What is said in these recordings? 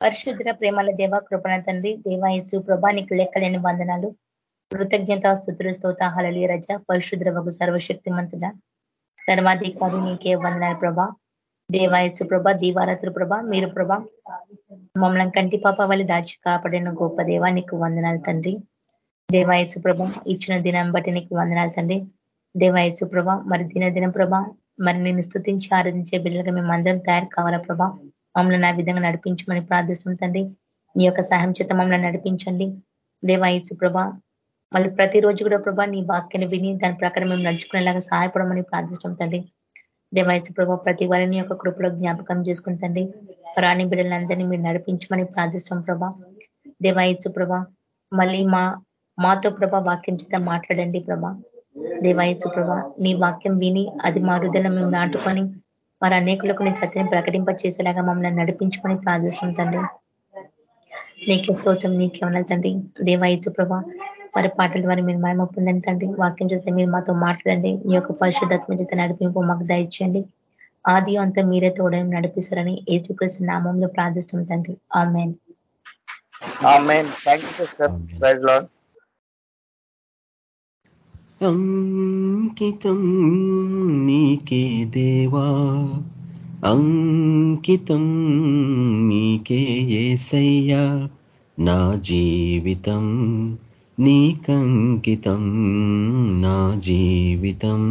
పరిశుద్ర ప్రేమల దేవ కృపణ తండ్రి దేవాయసు ప్రభా నీకు లెక్కలేని వందనాలు. కృతజ్ఞత స్థుతులు స్తోత రజ పరిశుద్ర వగు సర్వశక్తిమంతుడ. సర్వాధికారి నీకే వందనాలు ప్రభా. దేవాయసు ప్రభ దీవారతులు ప్రభ మీరు ప్రభ మమ్మల్ని కంటి పాప వల్ల దాచి కాపాడిన గొప్ప దేవానికి నీకు వందనాలు తండ్రి. దేవాయసు ప్రభ ఇచ్చిన దినం బట్టి నీకు వందనాలు తండ్రి. దేవాయసు ప్రభ మరి దినదిన ప్రభ మరి నేను స్థుతించి ఆరాధించే బిడ్డలుగా మేము అందరం తయారు కావాలా ప్రభా. మమ్మల్ని ఆ విధంగా నడిపించమని ప్రార్థిస్తుంది తండ్రి. నీ యొక్క సహాయం చేత మమ్మల్ని నడిపించండి. దేవాయసు ప్రభా మళ్ళీ ప్రతిరోజు కూడా ప్రభా నీ వాక్యాన్ని విని దాని ప్రకారం మేము నడుచుకునేలాగా సహాయపడమని ప్రార్థిస్తాం తండ్రి. దేవాయసు ప్రభా ప్రతి వారిని యొక్క కృపలో జ్ఞాపకం చేసుకుంటండి రాణి బిడ్డలందరినీ మీరు నడిపించమని ప్రార్థిస్తాం ప్రభా. దేవాయసు ప్రభా మళ్ళీ మా మాతో ప్రభా వాక్యం చేత మాట్లాడండి ప్రభా. దేవాయసు ప్రభా నీ వాక్యం విని అది మా హృదయంలో మేము నాటుకొని మరి అనేకులకు నీ సత్యని ప్రకటింప చేసేలాగా మమ్మల్ని నడిపించుకొని ప్రార్థిస్తుంది తండ్రి. నీకే స్తోత్రం నీకేమన్నా తండ్రి. దేవాయచు ప్రభా వారి పాటల ద్వారా మీరు మాయమ పొందండి తండ్రి. వాక్యం చేస్తే మీరు మాతో మాట్లాడండి. నీ యొక్క పరిశుద్ధత్మ చేత నడిపింపు మాకు దయచేయండి. ఆది అంతా మీరే తోడని నడిపిస్తారని ఏచుకృష్ణ నామంలో ప్రార్థిస్తుంది తండ్రి. ఆమెన్. అంకితం నీకే దేవా అంకితం నీకే ఏసయ్యా నా జీవితం నీకంకితం నా జీవితం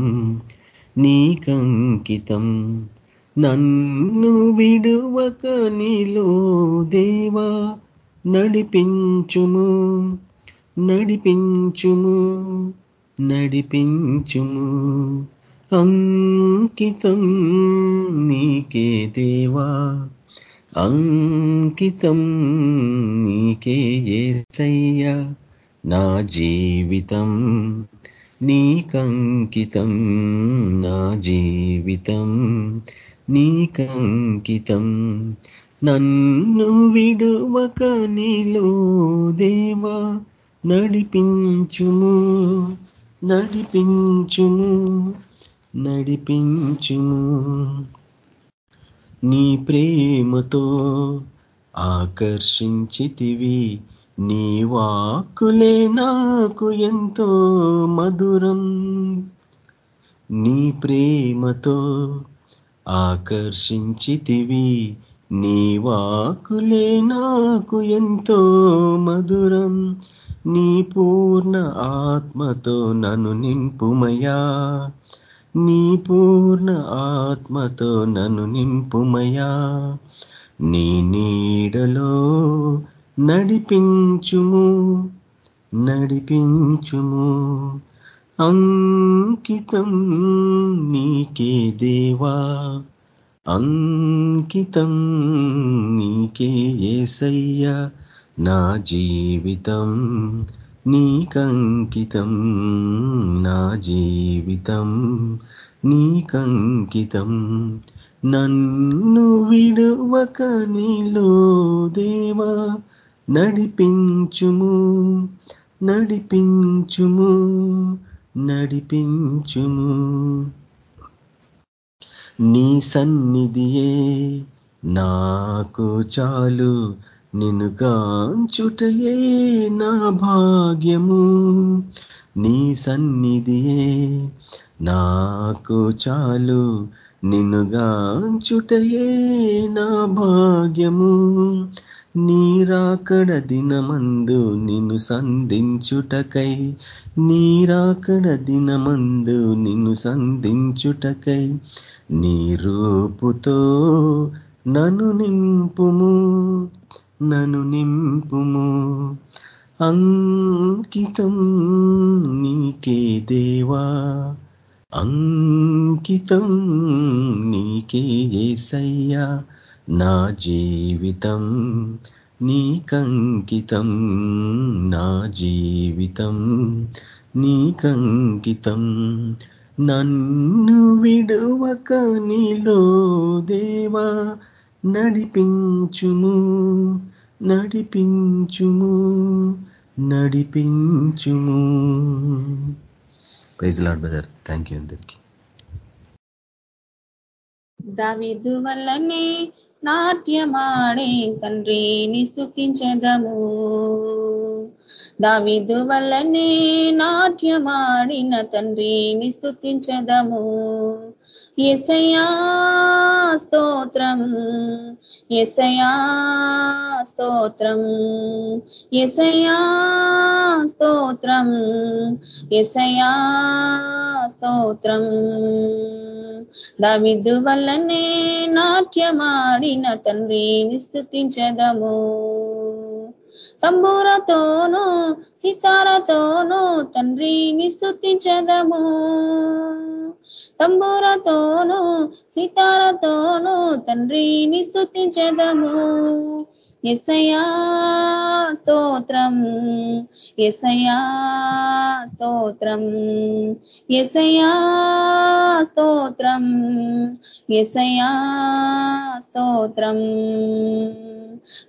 నీకంకితం. నన్ను విడువక నీలో దేవా నడిపించుము నడిపించుము. నడిపించుము. అంకితం నీకే దేవా. అంకితం నీకే ఏసయ్యా. నా జీవితం నీకంకితం నా జీవితం నీకంకితం. నన్ను విడువక నీలో దేవా నడిపించుము. నడిపించుము నడిపించుము. నీ ప్రేమతో ఆకర్షించితివి నీ వాక్కులే నాకు ఎంతో మధురం. నీ ప్రేమతో ఆకర్షించితివి నీ వాకులే నాకు ఎంతో మధురం. నీ పూర్ణ ఆత్మతో నన్ను నింపుమయా నీ పూర్ణ ఆత్మతో నన్ను నింపుమయా నీ నీడలో నడిపించుము నడిపించుము. అంకితం నీకే దేవా. అంకితం నీకే ఏసయ్యా. నా జీవితం నీకంకితం నా జీవితం నీకంకితం నన్ను విడువక నీలో దేవా నడిపించుము నడిపించుము నడిపించుము. నీ సన్నిధియే నాకు చాలు నిన్ను గాంచుటయే నా భాగ్యము. నీ సన్నిధియే నాకు చాలు. నిన్ను గాంచుటయే నా భాగ్యము. నీరాకడ దినమందు నిన్ను సంధించుటకై. నీరాకడ దినమందు నిన్ను సంధించుటకై. నీ రూపుతో నను నింపుము. నను నింపుము. అంకితం నీకే దేవా. అంకితం నీకే ఏసయ్యా. నా జీవితం నీకంకితం. నా జీవితం నీకంకితం. నన్ను విడువక నీలో దేవా. నడిపించుము నడిపించుము నడిపించుము. Praise Lord brother thank you అందరికి. దావిదు వల్లనే నాట్యమాడే తండ్రిని స్థుతించదము దావిదు వల్లనే నాట్యమాడిన తండ్రిని స్థుతించదము ఎసయా స్తోత్రం ఎసయా స్తోత్రం ఎసయా స్తోత్రం ఎసయా స్తోత్రం. దావిద్దు వల్లనే నాట్యమాడిన తండ్రిని స్థుతించదము తంబూరతోనూ సితారతోనూ తండ్రిని స్థుతించదము తంబూరతోనూ సితారతోనూ తండ్రిని స్థుతించదము ఎసయా స్తోత్రం. ఎసయా స్తోత్రం. ఎసయా స్తోత్రం. ఎసయా స్తోత్రం.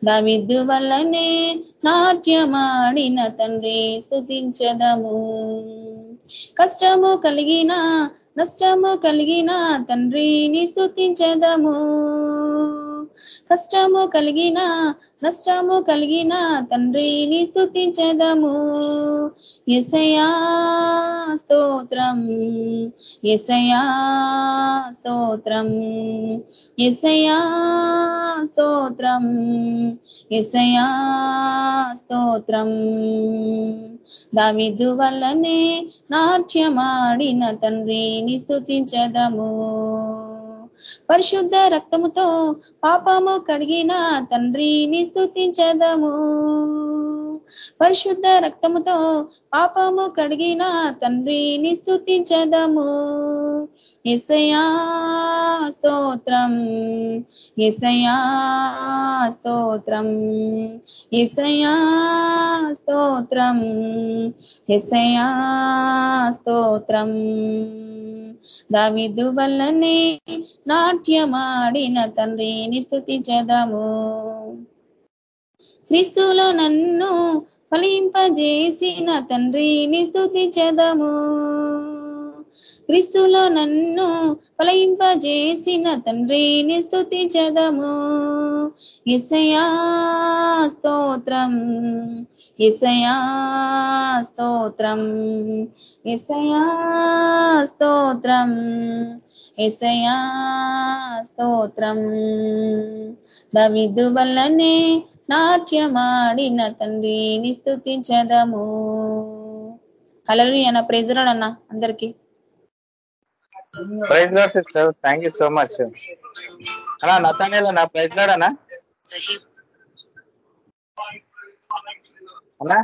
దావిద్దు వల్లనే నాట్యమాడిన తండ్రి స్థుతించదము కష్టము కలిగిన నష్టము కలిగిన తండ్రిని స్థుతించదము కష్టము కలిగిన నష్టము కలిగిన తండ్రిని స్థుతించదము ఎసయా స్తోత్రం ఎసయా స్తోత్రం ఎసయా స్తోత్రం ఎసయా స్తోత్రం. దావిదు వల్లనే నాట్యమాడిన తండ్రిని స్థుతించదము పరిశుద్ధ రక్తముతో పాపము కడిగిన తండ్రిని స్థుతించదము పరిశుద్ధ రక్తముతో పాపము కడిగిన తండ్రిని స్థుతించదము ఎసయా స్తోత్రం. ఎసయా స్తోత్రం. ఎసయా స్తోత్రం. ఎసయా స్తోత్రం. దావిదు వల్లనే నాట్యమాడిన తండ్రిని స్థుతించదము క్రీస్తులో నన్ను ఫలింపజేసిన తండ్రిని స్థుతించదము క్రీస్తులో నన్ను ఫలింపజేసిన తండ్రిని స్థుతించదము ఇసయా స్తోత్రం. ఇసయా స్తోత్రం. ఇసయా స్తోత్రం. ఇసయా స్తోత్రం. దవిదు వల్లనే నాట్యమాడిన తండ్రిని స్థుతించదము హలో అన్న ప్రెజరాడు అన్న అందరికి. Praise Lord sister thank you so much అన్నా నతానేల్ అన్న ప్రైజ్ లాడ్ అన్నా. అన్నా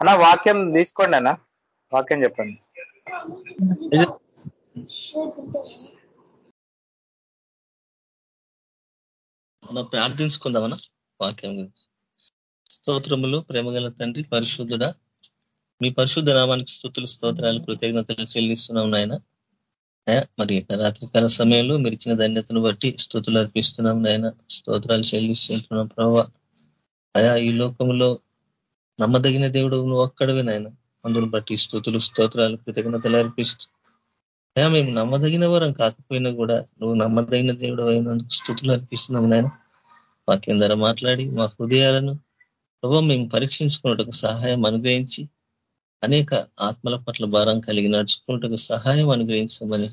అన్నా వాక్యం తీసుకోండి అన్న. వాక్యం చెప్పండి. మనం ప్రార్థించుకుందామన్నా వాక్యం గురించి. స్తోత్రములు ప్రేమగల తండ్రి పరిశుద్ధుడ మీ పరిశుద్ధ నామానికి స్థుతులు స్తోత్రాలు కృతజ్ఞతలు చెల్లిస్తున్నాం నాయన. మరి రాత్రికాల సమయంలో మీరు ఇచ్చిన ధన్యతను బట్టి స్థుతులు అర్పిస్తున్నాం నాయన. స్తోత్రాలు చెల్లిస్తుంటున్నాం ప్రభావ అయా ఈ లోకంలో నమ్మదగిన దేవుడు నువ్వు ఒక్కడవే నాయన. అందును బట్టి స్థుతులు స్తోత్రాలు కృతజ్ఞతలు అర్పిస్తూ మేము నమ్మదగిన వరం కాకపోయినా కూడా నువ్వు నమ్మదగిన దేవుడు అయినందుకు స్థుతులు అర్పిస్తున్నాం నాయన. వాక్యం ధర మాట్లాడి మా హృదయాలను ప్రభావ మేము పరీక్షించుకున్నట్టుకు సహాయం అనుగ్రహించి అనేక ఆత్మల పట్ల భారం కలిగి నడుచుకున్నట్టుకు సహాయం అనుగ్రహించమని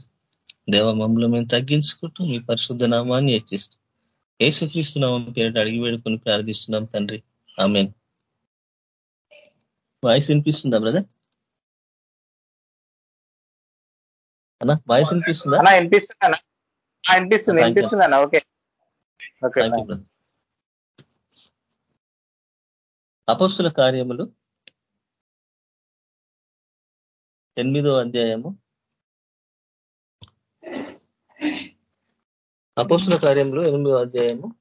దేవ మమ్మల్ని మేము తగ్గించుకుంటూ మీ పరిశుద్ధ నామాన్ని హెచ్చిస్తూ ఏసుక్రీస్తున్నామం పేరిట అడిగి వేడుకొని ప్రార్థిస్తున్నాం తండ్రి. ఆమె వాయిస్ వినిపిస్తుందా బ్రదర్? అన్నా వాయిస్ వినిపిస్తుందా? అన్నా వినిపిస్తుందా వినిపిస్తుంది వినిపిస్తుంది అన్న. ఓకే. ఓకే అపస్తుల కార్యములు ఎనిమిదో అధ్యాయము. అపస్తుల కార్యంలో ఎనిమిదో అధ్యాయము.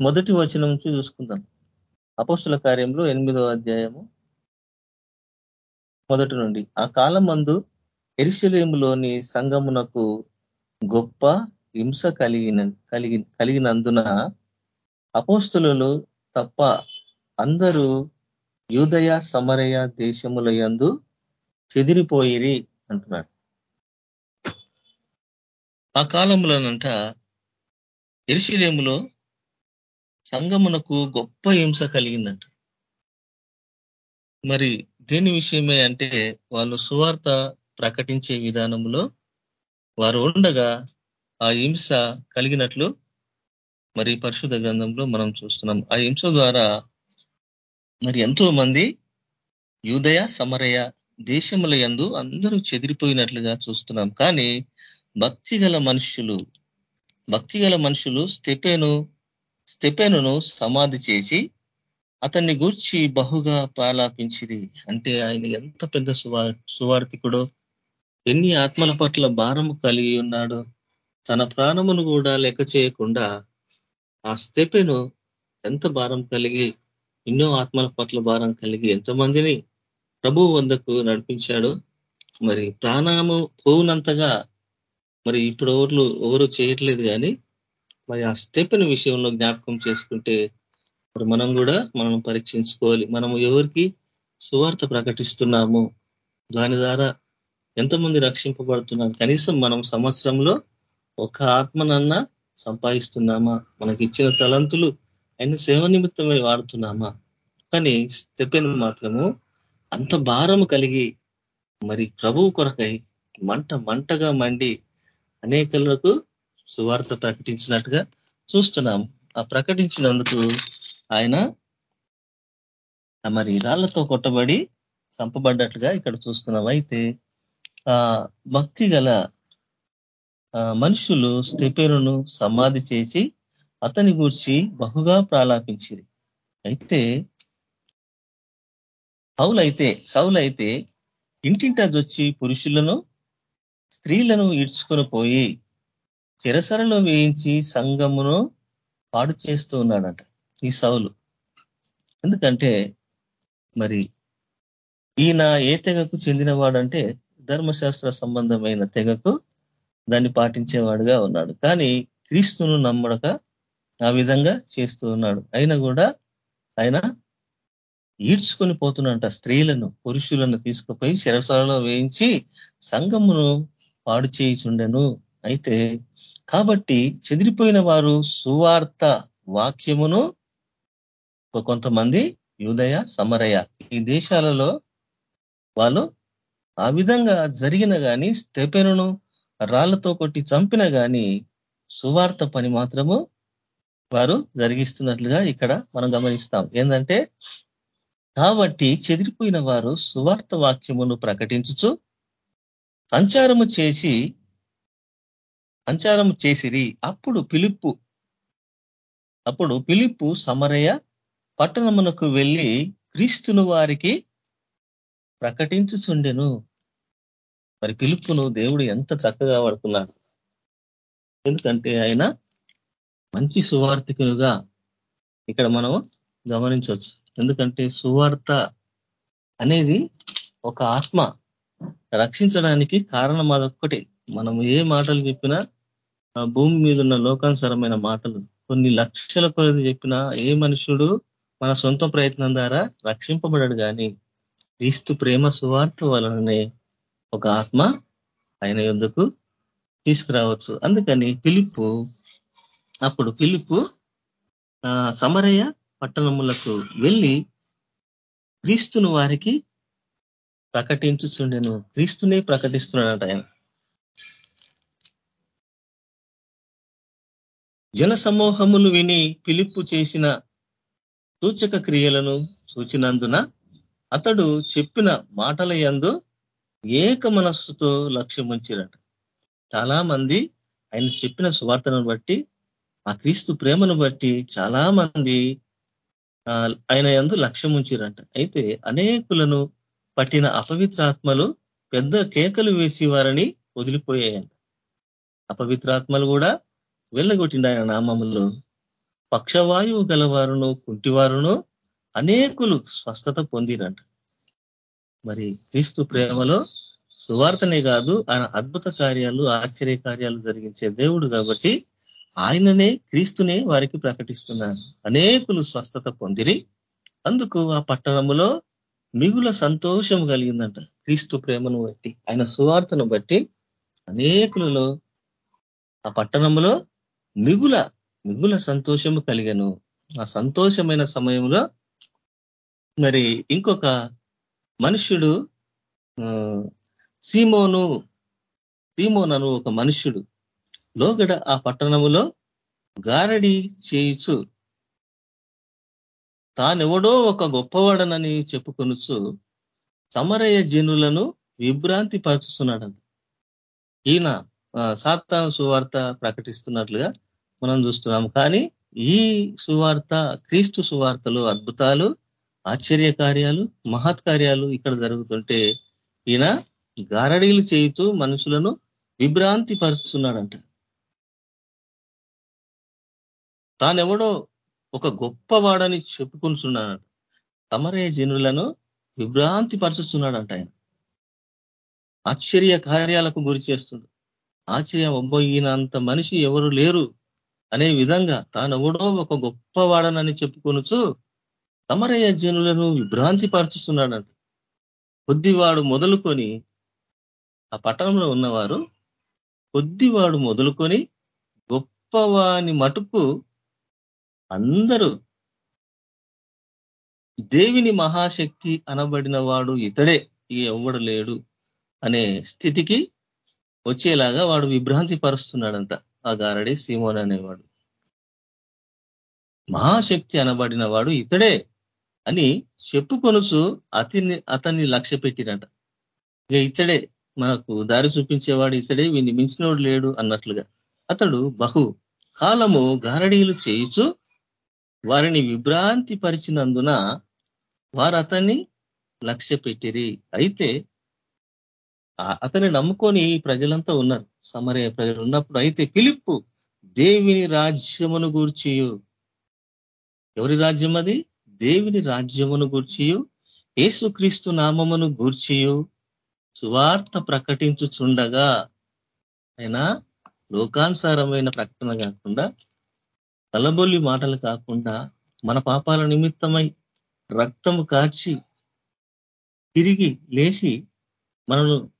మొదటి వచనం నుంచి చూసుకుందాం. అపస్తుల కార్యంలో ఎనిమిదో అధ్యాయము. మొదటి నుండి. ఆ కాలం మందు ఎరిశలేములోని సంగమునకు గొప్ప హింస కలిగిన కలిగి కలిగినందున అపోస్తులు తప్ప అందరూ యూదయ సమరయ దేశముల యందు చెదిరిపోయిరి అంటున్నాడు. ఆ కాలంలోనంట ఎరుశలేములో సంగమునకు గొప్ప హింస కలిగిందంట. మరి దేని విషయమే అంటే వాళ్ళు సువార్త ప్రకటించే విధానంలో వారు ఉండగా ఆ హింస కలిగినట్లు మరి పరిశుద్ధ గ్రంథంలో మనం చూస్తున్నాం. ఆ హింస ద్వారా మరి ఎంతో మంది యూదయ సమరయ దేశముల యందు అందరూ చెదిరిపోయినట్లుగా చూస్తున్నాం. కానీ భక్తి మనుషులు భక్తి మనుషులు స్టెపెను స్టెపెనును సమాధి చేసి అతన్ని గూర్చి బహుగా ప్రాలాపించిది అంటే ఆయన ఎంత పెద్ద సువా సువార్థికుడో ఎన్ని ఆత్మల పట్ల భారము కలిగి ఉన్నాడో తన ప్రాణమును కూడా లెక్క చేయకుండా ఆ స్థెపెను ఎంత భారం కలిగి ఎన్నో ఆత్మల పట్ల భారం కలిగి ఎంతమందిని ప్రభు వందకు నడిపించాడు మరి ప్రాణము పోవునంతగా మరి ఇప్పుడు ఎవరు ఎవరు చేయట్లేదు కానీ మరి ఆ స్టెపెన్ విషయంలో జ్ఞాపకం చేసుకుంటే మరి మనం కూడా మనం పరీక్షించుకోవాలి. మనము ఎవరికి సువార్త ప్రకటిస్తున్నాము? దాని ద్వారా ఎంతమంది రక్షింపబడుతున్నాం కనీసం మనం సంవత్సరంలో ఒక ఆత్మనన్నా సంపాదిస్తున్నామా? మనకి ఇచ్చిన తలంతులు ఆయన సేవ నిమిత్తమై వాడుతున్నామా? కానీ స్టెపెన్ మాత్రము అంత భారము కలిగి మరి ప్రభువు కొరకై మంట మంటగా మండి అనేకులకు సువార్త ప్రకటించినట్టుగా చూస్తున్నాం ఆ ప్రకటించినందుకు ఆయన మరి రాళ్ళతో కొట్టబడి చంపబడ్డట్లుగా ఇక్కడ చూస్తున్నాం. అయితే ఆ భక్తి గల మనుషులు స్థెపేరును సమాధి చేసి అతని గూర్చి బహుగా ప్రాలాపించింది అయితే సౌలైతే సౌలైతే ఇంటింటదొచ్చి పురుషులను స్త్రీలను ఈడ్చుకొని పోయి చిరసరలో వేయించి సంగమును పాడు చేస్తూ ఉన్నాడట. ఈ సౌలు. ఎందుకంటే మరి ఈయన ఏ తెగకు చెందినవాడంటే ధర్మశాస్త్ర సంబంధమైన తెగకు దాన్ని పాటించేవాడుగా ఉన్నాడు. కానీ క్రీస్తును నమ్మడక ఆ విధంగా చేస్తూ ఉన్నాడు. అయినా కూడా ఆయన ఈడ్చుకొని పోతున్నంట స్త్రీలను పురుషులను తీసుకుపోయి శిరసాలలో వేయించి సంఘమును పాడు చేయిచుండెను. అయితే కాబట్టి చెదిరిపోయిన వారు సువార్త వాక్యమును కొంతమంది యూదయ సమరయ ఈ దేశాలలో వాళ్ళు ఆ విధంగా జరిగిన కానీ స్తెపెనును రాళ్ళతో కొట్టి చంపిన కానీ సువార్త పని మాత్రము వారు జరిగిస్తున్నట్లుగా ఇక్కడ మనం గమనిస్తాం. ఏంటంటే కాబట్టి చెదిరిపోయిన వారు సువార్త వాక్యమును ప్రకటించుచు సంచారము చేసి సంచారము చేసిరి. అప్పుడు పిలుపు అప్పుడు పిలుపు సమరయ పట్టణమునకు వెళ్ళి క్రీస్తును వారికి ప్రకటించుచుండెను. మరి పిలుపును దేవుడు ఎంత చక్కగా పడుతున్నాడు ఎందుకంటే ఆయన మంచి సువార్థికులుగా ఇక్కడ మనం గమనించవచ్చు. ఎందుకంటే సువార్త అనేది ఒక ఆత్మ రక్షించడానికి కారణం అదొక్కటి. మనం ఏ మాటలు చెప్పినా భూమి మీద ఉన్న లోకానుసరమైన మాటలు కొన్ని లక్షల కొలది చెప్పినా ఏ మనుషుడు మన సొంత ప్రయత్నం ద్వారా రక్షింపబడడు కానీ క్రీస్తు ప్రేమ సువార్త వలననే ఒక ఆత్మ ఆయన ఎందుకు తీసుకురావచ్చు. అందుకని పిలుపు అప్పుడు పిలుపు సమరయ్య పట్టణములకు వెళ్ళి క్రీస్తును వారికి ప్రకటించుచుండెను. క్రీస్తునే ప్రకటిస్తున్నాడట ఆయన. జన సమూహములు విని పిలుపు చేసిన సూచక క్రియలను సూచినందున అతడు చెప్పిన మాటల యందు ఏక మనస్సుతో లక్ష్యముంచిరట. చాలా మంది ఆయన చెప్పిన సువార్తను బట్టి ఆ క్రీస్తు ప్రేమను బట్టి చాలా మంది ఆయన ఎందు లక్ష్యం ఉంచిరంట అయితే అనేకులను పట్టిన అపవిత్రాత్మలు పెద్ద కేకలు వేసి వారిని వదిలిపోయాయంట. అపవిత్రాత్మలు కూడా వెళ్ళగొట్టిండు ఆయన నామములు. పక్షవాయువు గలవారును కుంటివారును అనేకులు స్వస్థత పొందిరంట. మరి క్రీస్తు ప్రేమలో సువార్తనే కాదు ఆయన అద్భుత కార్యాలు ఆశ్చర్య కార్యాలు జరిగించే దేవుడు కాబట్టి ఆయననే క్రీస్తునే వారికి ప్రకటిస్తున్నాను అనేకులు స్వస్థత పొందిరి. అందుకు ఆ పట్టణములో మిగుల సంతోషం కలిగిందంట క్రీస్తు ప్రేమను బట్టి. ఆయన సువార్తను బట్టి అనేకులలో ఆ పట్టణంలో మిగుల మిగుల సంతోషము కలిగను. ఆ సంతోషమైన సమయంలో మరి ఇంకొక మనుష్యుడు సీమోను సీమోనను ఒక మనుష్యుడు లోగడ ఆ పట్టణములో గారడి చేయుచు తానెవడో ఒక గొప్పవాడనని చెప్పుకొనుచు సమరయ జనులను విభ్రాంతి పరుచుతున్నాడంట ఈయన సాత్తాను సువార్త ప్రకటిస్తున్నట్లుగా మనం చూస్తున్నాం కానీ ఈ సువార్త క్రీస్తు సువార్తలు అద్భుతాలు ఆశ్చర్య కార్యాలు మహత్ కార్యాలు ఇక్కడ జరుగుతుంటే ఈయన గారడీలు చేయుతూ మనుషులను విభ్రాంతి పరుస్తున్నాడంట తానెవడో ఒక గొప్పవాడని చెప్పుకుంటున్నాడంట. తమరే జనులను విభ్రాంతి పరుచుతున్నాడంట ఆయన. ఆశ్చర్య కార్యాలకు గురి చేస్తుండు. ఆశ్చర్యం అబ్బోయినంత మనిషి ఎవరు లేరు. అనే విధంగా తానెవడో ఒక గొప్పవాడనని చెప్పుకొనుచు తమరయ్య జనులను విభ్రాంతి పరుచుతున్నాడంట కొద్దివాడు మొదలుకొని ఆ పట్టణంలో ఉన్నవారు కొద్దివాడు మొదలుకొని గొప్పవాని మటుకు అందరూ దేవిని మహాశక్తి అనబడిన వాడు ఇతడే ఈ ఎవ్వడు లేడు అనే స్థితికి వచ్చేలాగా వాడు విభ్రాంతి పరుస్తున్నాడంట ఆ గారడి సీమోన్ అనేవాడు. మహాశక్తి అనబడిన వాడు ఇతడే అని చెప్పుకొనుచు అతన్ని అతన్ని లక్ష్య పెట్టినట. ఇక ఇతడే మనకు దారి చూపించేవాడు ఇతడే వీని మించినోడు లేడు అన్నట్లుగా. అతడు బహు కాలము గారడీలు చేయుచు వారిని విభ్రాంతి పరిచినందున వారు అతన్ని లక్ష్య పెట్టిరి. అయితే అతన్ని నమ్ముకొని ప్రజలంతా ఉన్నారు. సమరయ ప్రజలు ఉన్నప్పుడు అయితే పిలుపు దేవిని రాజ్యమును గూర్చియు. ఎవరి రాజ్యం అది? దేవిని రాజ్యమును గూర్చియు. ఏసుక్రీస్తు నామమును గూర్చియు. సువార్త ప్రకటించుచుండగా అయినా లోకానుసారమైన ప్రకటన కాకుండా తలబొల్లి మాటలు కాకుండా మన పాపాల నిమిత్తమై రక్తము కాచి తిరిగి లేచి మనను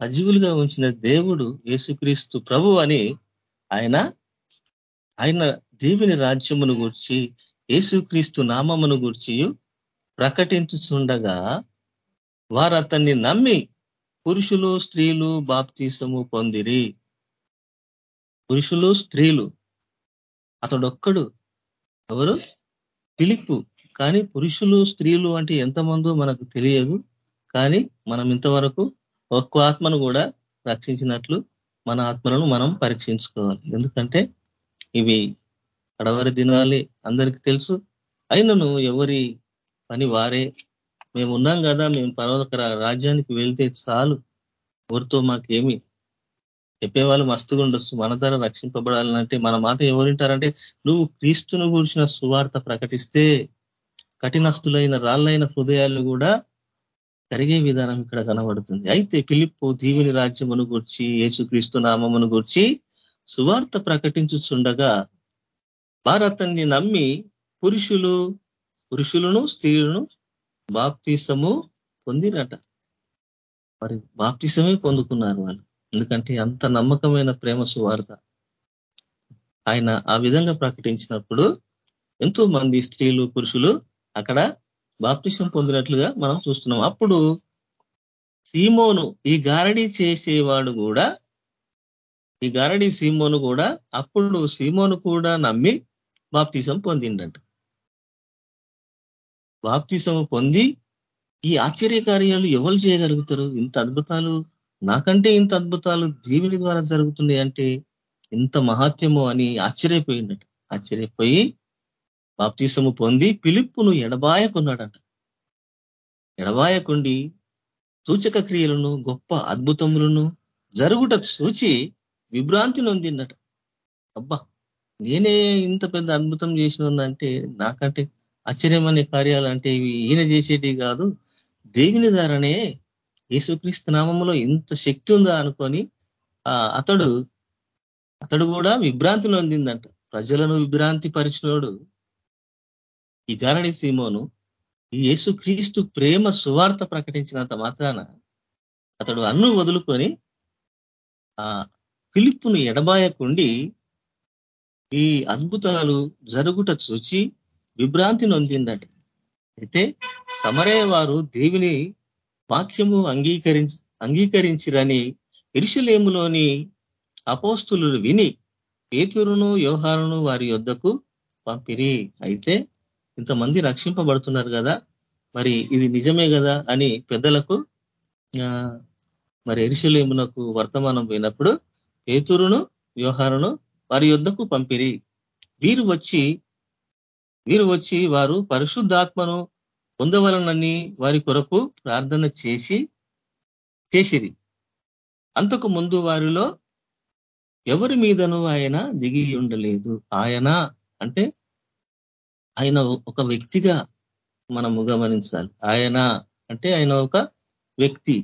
అజీవులుగా ఉంచిన దేవుడు యేసుక్రీస్తు ప్రభు అని ఆయన ఆయన దేవుని రాజ్యమును గూర్చి యేసుక్రీస్తు నామమును గూర్చి ప్రకటించుచుండగా వారు అతన్ని నమ్మి పురుషులు స్త్రీలు బాప్తీసము పొందిరి. పురుషులు స్త్రీలు. అతడొక్కడు. ఎవరు? పిలుపు కానీ పురుషులు స్త్రీలు అంటే ఎంతమందో మనకు తెలియదు. కానీ మనం ఇంతవరకు ఒక్క ఆత్మను కూడా రక్షించినట్లు మన ఆత్మలను మనం పరీక్షించుకోవాలి. ఎందుకంటే ఇవి కడవరి దినాలే అందరికీ తెలుసు. అయినను ఎవరి పని వారే. మేము ఉన్నాం కదా మేము పర్వత రాజ్యానికి వెళ్తే చాలు. ఎవరితో మాకేమి చెప్పేవాళ్ళు మస్తుగా ఉండొచ్చు. మన ధర రక్షింపబడాలంటే మన మాట ఎవరింటారంటే నువ్వు క్రీస్తును గురించిన సువార్త ప్రకటిస్తే కఠినస్తులైన రాళ్ళైన హృదయాలు కూడా జరిగే విధానం ఇక్కడ కనబడుతుంది. అయితే పిలిప్పు దీవుని రాజ్యమును గుర్చి యేసుక్రీస్తు నామమును గుర్చి సువార్త ప్రకటించుచుండగా భారతన్ని నమ్మి పురుషులు పురుషులను స్త్రీలను బాప్తీసము పొందినట మరి బాప్తీసమే పొందుకున్నారు వాళ్ళు. ఎందుకంటే అంత నమ్మకమైన ప్రేమ సువార్త. ఆయన ఆ విధంగా ప్రకటించినప్పుడు ఎంతో మంది స్త్రీలు పురుషులు అక్కడ బాప్తిష్టం పొందినట్లుగా మనం చూస్తున్నాం. అప్పుడు సీమోను ఈ గారడీ చేసేవాడు కూడా ఈ గారడి సీమోను కూడా అప్పుడు సీమోను కూడా నమ్మి బాప్తిసం పొందిండట. బాప్తిసం పొంది ఈ ఆశ్చర్యకార్యాలు ఎవరు చేయగలుగుతారు? ఇంత అద్భుతాలు నాకంటే ఇంత అద్భుతాలు దీవుని ద్వారా జరుగుతున్నాయి అంటే ఇంత మహాత్యము అని ఆశ్చర్యపోయిండట. ఆశ్చర్యపోయి బాప్తీసము పొంది పిలుపును ఎడబాయకున్నాడట ఎడబాయకుండి సూచక క్రియలను గొప్ప అద్భుతములను జరుగుట చూచి విభ్రాంతి నొందిందట. అబ్బా నేనే ఇంత పెద్ద అద్భుతం చేసినంటే నాకంటే ఆశ్చర్యమనే కార్యాలు అంటే ఇవి ఈయన చేసేటివి కాదు. దేవుని ద్వారానే యేసుక్రీస్తు నామంలో ఇంత శక్తి ఉందా అనుకొని అతడు అతడు కూడా విభ్రాంతి నొందిందంట. ప్రజలను విభ్రాంతి పరిచినోడు ఈ గారడి సీమోను ఈ యేసుక్రీస్తు ప్రేమ సువార్త ప్రకటించినంత మాత్రాన అతడు అన్ను వదులుకొని ఆ పిలుపును ఎడబాయకుండి ఈ అద్భుతాలు జరుగుట చూచి విభ్రాంతి నొందిందట. అయితే సమరే వారు దేవిని వాక్యము అంగీకరించి అంగీకరించిరని ఇరుషులేములోని అపోస్తులు విని పేతురును యోహానును వారి యొద్దకు పంపిరి. అయితే ఇంతమంది రక్షింపబడుతున్నారు కదా మరి ఇది నిజమే కదా అని పెద్దలకు మరి ఎరుషులేమునకు వర్తమానం పోయినప్పుడు పేతురును వ్యవహారను వారి యుద్ధకు పంపిరి. వీరు వచ్చి వీరు వచ్చి వారు పరిశుద్ధాత్మను పొందవలనని వారి కొరకు ప్రార్థన చేసి చేసిరి. అంతకు ముందు వారిలో ఎవరి మీదను ఆయన దిగి ఉండలేదు. ఆయన అంటే ఆయన ఒక వ్యక్తిగా మనము గమనించాలి. ఆయన అంటే ఆయన ఒక వ్యక్తి.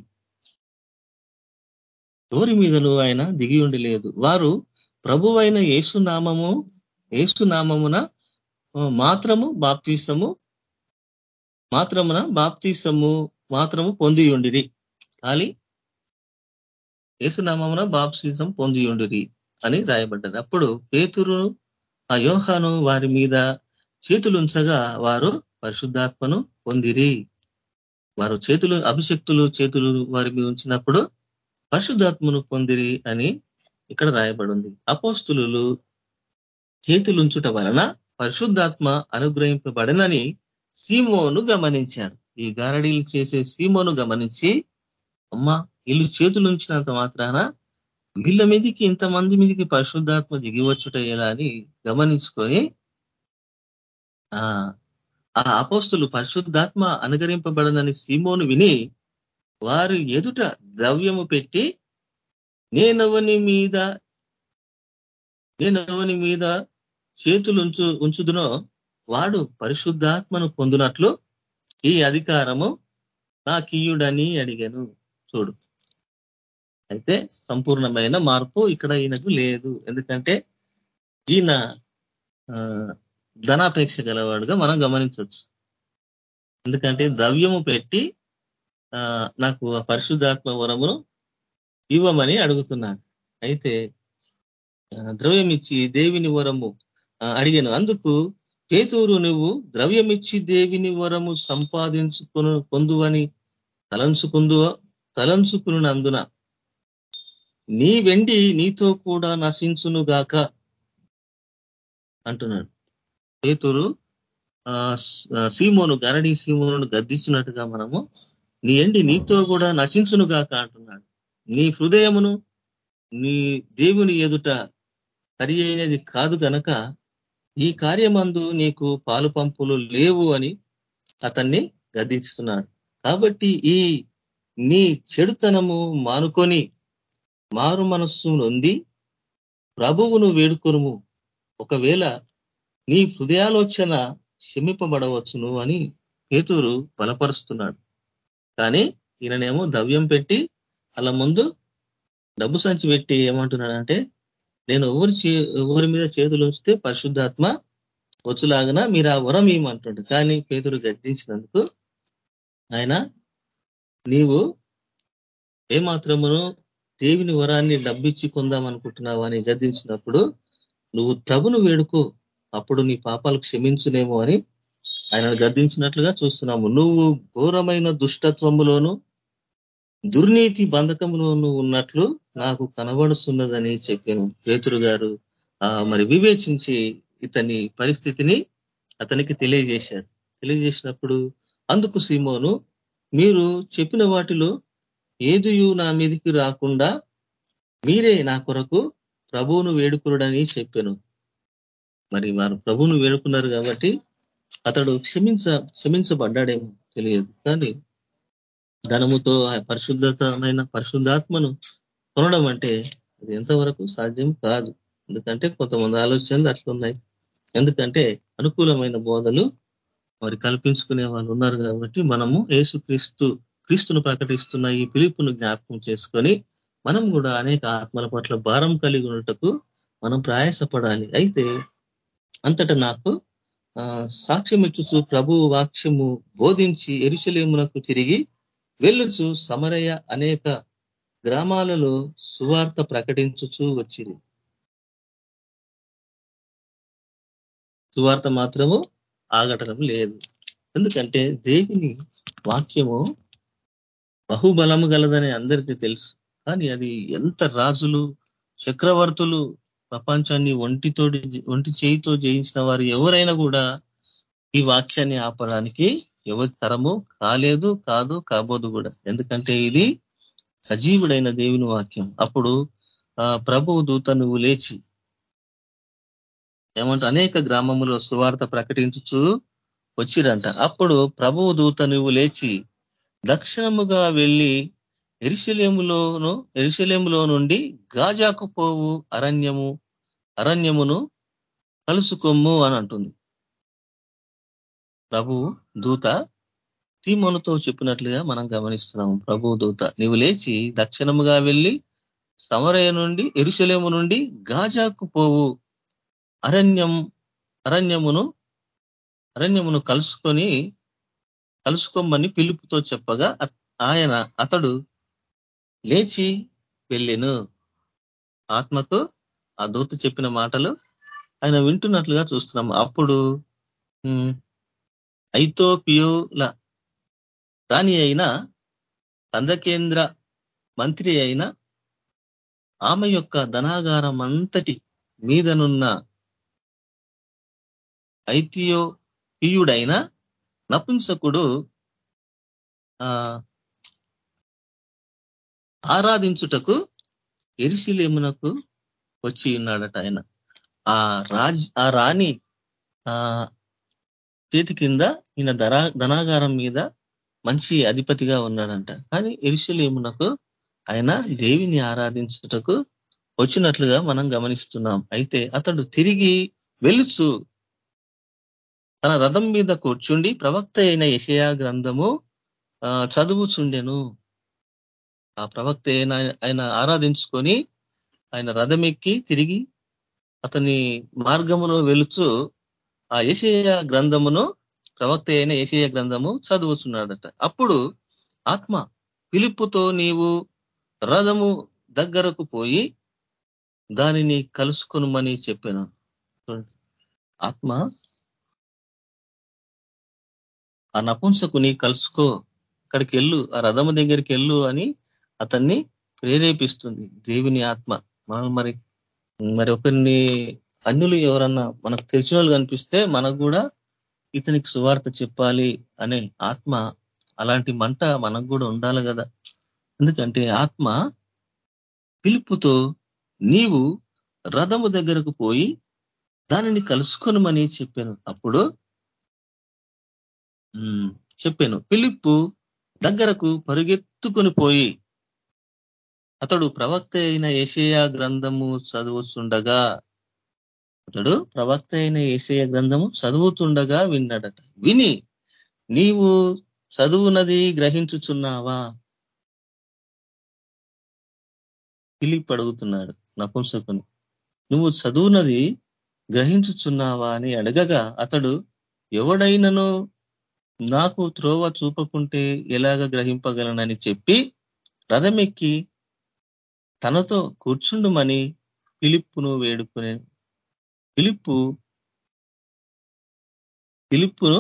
ఎవరి మీదలో ఆయన దిగి ఉండి లేదు వారు ప్రభువైన ఏసునామము ఏసునామమున మాత్రము బాప్తీసము మాత్రమున బాప్తీసము మాత్రము పొంది ఉండిరి కానీ ఏసునామమున బాప్తీసం పొంది ఉండిరి అని రాయబడ్డది. అప్పుడు పేతురు ఆ యోహాను వారి మీద చేతులుంచగా వారు పరిశుద్ధాత్మను పొందిరి. వారు చేతులు అభిషక్తులు చేతులు వారి మీద ఉంచినప్పుడు పరిశుద్ధాత్మను పొందిరి అని ఇక్కడ రాయబడింది. అపోస్తులు చేతులుంచుట వలన పరిశుద్ధాత్మ అనుగ్రహింపబడనని సీమోను గమనించాడు ఈ గారడీలు చేసే సీమోను గమనించి అమ్మ వీళ్ళు చేతులుంచినంత మాత్రాన వీళ్ళ మీదికి ఇంతమంది మీదికి పరిశుద్ధాత్మ దిగివచ్చుట ఎలా అని గమనించుకొని ఆ అపోస్తులు పరిశుద్ధాత్మ అనుగరింపబడనని సీమోను విని వారు ఎదుట ద్రవ్యము పెట్టి నేనవని మీద నేనవని మీద చేతులు ఉంచు ఉంచుదునో వాడు పరిశుద్ధాత్మను పొందినట్లు ఈ అధికారము నాకీయుడని అడిగాను. చూడు. అయితే సంపూర్ణమైన మార్పు ఇక్కడ ఈయనకు లేదు. ఎందుకంటే ఈయన ధనాపేక్ష గలవాడుగా మనం గమనించవచ్చు. ఎందుకంటే ద్రవ్యము పెట్టి నాకు పరిశుద్ధాత్మ వరమును ఇవ్వమని అడుగుతున్నాడు. అయితే ద్రవ్యం ఇచ్చి దేవిని వరము అడిగాను. అందుకు పేతూరు నువ్వు ద్రవ్యమిచ్చి దేవిని వరము సంపాదించుకును పొందువని తలంచుకుందు తలంచుకున్నందున నీ వెండి నీతో కూడా నశించునుగాక అంటున్నాడు. పేతురు సీమోను గరణి సీమోను గద్దించినట్టుగా మనము నీ ఎండి నీతో కూడా నశించునుగాక అంటున్నాడు. నీ హృదయమును నీ దేవుని ఎదుట సరి అయినది కాదు కనుక ఈ కార్యమందు నీకు పాలు పంపులు లేవు అని అతన్ని గద్దిస్తున్నాడు కాబట్టి ఈ నీ చెడుతనము మానుకొని మారు మనస్సు నొంది ప్రభువును వేడుకురుము ఒకవేళ నీ హృదయాలోచన క్షమిపబడవచ్చును అని పేతురు బలపరుస్తున్నాడు. కానీ ఈయననేమో దవ్యం పెట్టి అలా ముందు డబ్బు సంచి పెట్టి ఏమంటున్నాడంటే నేను ఎవరి ఎవరి మీద చేతులు ఉంచితే పరిశుద్ధాత్మ వచ్చులాగన మీరు ఆ వరం ఏమంటుండు? కానీ పేదరు గద్దించినందుకు ఆయన నీవు ఏమాత్రమును దేవుని వరాన్ని డబ్బిచ్చి కొందాం అనుకుంటున్నావు అని గద్దించినప్పుడు నువ్వు ప్రభును వేడుకో అప్పుడు నీ పాపాలు క్షమించునేమో అని ఆయనను గద్దించినట్లుగా చూస్తున్నాము. నువ్వు ఘోరమైన దుష్టత్వములోను దుర్నీతి బంధకములోను ఉన్నట్లు నాకు కనబడుతున్నదని చెప్పాను. పేతురు గారు మరి వివేచించి ఇతని పరిస్థితిని అతనికి తెలియజేశాడు. తెలియజేసినప్పుడు అందుకు సీమోను మీరు చెప్పిన వాటిలో ఏదియు నా మీదికి రాకుండా మీరే నా కొరకు ప్రభువును వేడుకురుడని చెప్పాను. మరి వారు ప్రభువును వేడుకున్నారు కాబట్టి అతడు క్షమించ క్షమించబడ్డాడేమో తెలియదు. కానీ ధనముతో పరిశుద్ధతమైన పరిశుద్ధాత్మను కొనడం అంటే అది ఎంతవరకు సాధ్యం కాదు. ఎందుకంటే కొంతమంది ఆలోచనలు అట్లున్నాయి. ఎందుకంటే అనుకూలమైన బోధలు మరి కల్పించుకునే వాళ్ళు ఉన్నారు కాబట్టి మనము ఏసు క్రీస్తు క్రీస్తును ప్రకటిస్తున్న ఈ పిలుపును జ్ఞాపకం చేసుకొని మనం కూడా అనేక ఆత్మల పట్ల భారం కలిగి ఉన్నటకు మనం ప్రయాసపడాలి. అయితే అంతటా నాకు సాక్ష్యం ఇచ్చుచు ప్రభు వాక్యము బోధించి ఎరుశలేమునకు తిరిగి వెళ్ళుచు సమరయ అనేక గ్రామాలలో సువార్త ప్రకటించుచూ వచ్చింది సువార్త మాత్రము ఆగటం లేదు. ఎందుకంటే దేవుని వాక్యము బహుబలము గలదని అందరికీ తెలుసు. కానీ అది ఎంత రాజులు చక్రవర్తులు ప్రపంచాన్ని ఒంటితోటి ఒంటి చేయితో జయించిన వారు ఎవరైనా కూడా ఈ వాక్యాన్ని ఆపడానికి ఎవరి తరము కాలేదు కాదు కాబోదు కూడా. ఎందుకంటే ఇది సజీవుడైన దేవుని వాక్యం. అప్పుడు ప్రభువు దూత నువ్వు లేచి ఏమంటే అనేక గ్రామములో సువార్త ప్రకటించుచు వచ్చిరంట. అప్పుడు ప్రభువు దూత నువ్వు లేచి దక్షిణముగా వెళ్ళి ఎరిశలేములోను ఎరిశలేములో నుండి గాజాకు పోవు అరణ్యము అరణ్యమును కలుసుకొమ్ము అని అంటుంది. ప్రభు దూత తీమనుతో చెప్పినట్లుగా మనం గమనిస్తున్నాము. ప్రభు దూత నీవు లేచి దక్షిణముగా వెళ్ళి సమరయ నుండి ఎరుశలేము నుండి గాజాకు పోవు. అరణ్యం అరణ్యమును అరణ్యమును కలుసుకొని కలుసుకోమని పిలుపుతో చెప్పగా ఆయన అతడు లేచి వెళ్ళెను. ఆత్మకు ఆ దూత చెప్పిన మాటలు ఆయన వింటున్నట్లుగా చూస్తున్నాం. అప్పుడు ఐతోపియోల రాణి అయిన కందకేంద్ర మంత్రి అయిన ఆమె యొక్క ధనాగారం అంతటి మీదనున్న ఐతియోపియుడైన నపుంసకుడు ఆరాధించుటకు ఎరిశిలేమునకు వచ్చి ఉన్నాడట ఆయన. ఆ రాజ్ ఆ రాణి ఆ చేతి కింద ఈయన ధరా ధనాగారం మీద మంచి అధిపతిగా ఉన్నాడంట. కానీ ఎరుశలేమునకు ఆయన దేవిని ఆరాధించుటకు వచ్చినట్లుగా మనం గమనిస్తున్నాం. అయితే అతడు తిరిగి వెలుచు తన రథం మీద కూర్చుండి ప్రవక్త అయిన యషయా గ్రంథము చదువుచుండెను. ఆ ప్రవక్త అయిన ఆయన ఆరాధించుకొని ఆయన రథం ఎక్కి తిరిగి అతని మార్గములో వెలుచు ఆ ఏషేయ గ్రంథమును ప్రవక్త అయిన ఏషేయ గ్రంథము చదువుతున్నాడట అప్పుడు ఆత్మ పిలుపుతో నీవు రథము దగ్గరకు పోయి దానిని కలుసుకొనుమని చెప్పాను. ఆత్మ ఆ నపుంసకుని కలుసుకో అక్కడికి వెళ్ళు ఆ రథము దగ్గరికి వెళ్ళు అని అతన్ని ప్రేరేపిస్తుంది. దేవుని ఆత్మ. మనం మరి మరి ఒకరిని అన్యులు ఎవరన్నా మనకు తెలిసిన వాళ్ళు కనిపిస్తే మనకు కూడా ఇతనికి సువార్త చెప్పాలి అనే ఆత్మ అలాంటి మంట మనకు కూడా ఉండాలి కదా. ఎందుకంటే ఆత్మ పిలుపుతో నీవు రథము దగ్గరకు పోయి దానిని కలుసుకొనమని చెప్పాను. అప్పుడు చెప్పాను. పిలుపు దగ్గరకు పరుగెత్తుకొని పోయి అతడు ప్రవక్త అయిన ఏషయా గ్రంథము చదువుతుండగా అతడు ప్రవక్త అయిన ఏషయ గ్రంథము చదువుతుండగా విన్నాడట. విని నీవు చదువునది గ్రహించుచున్నావా? పిలిపి అడుగుతున్నాడు నపుంసకుని. నువ్వు చదువునది గ్రహించుచున్నావా అని అడగగా అతడు ఎవడైనను నాకు త్రోవ చూపకుంటే ఎలాగ గ్రహింపగలనని చెప్పి రథమెక్కి తనతో కూర్చుండుమని పిలుపును వేడుకునే పిలుపు పిలుపును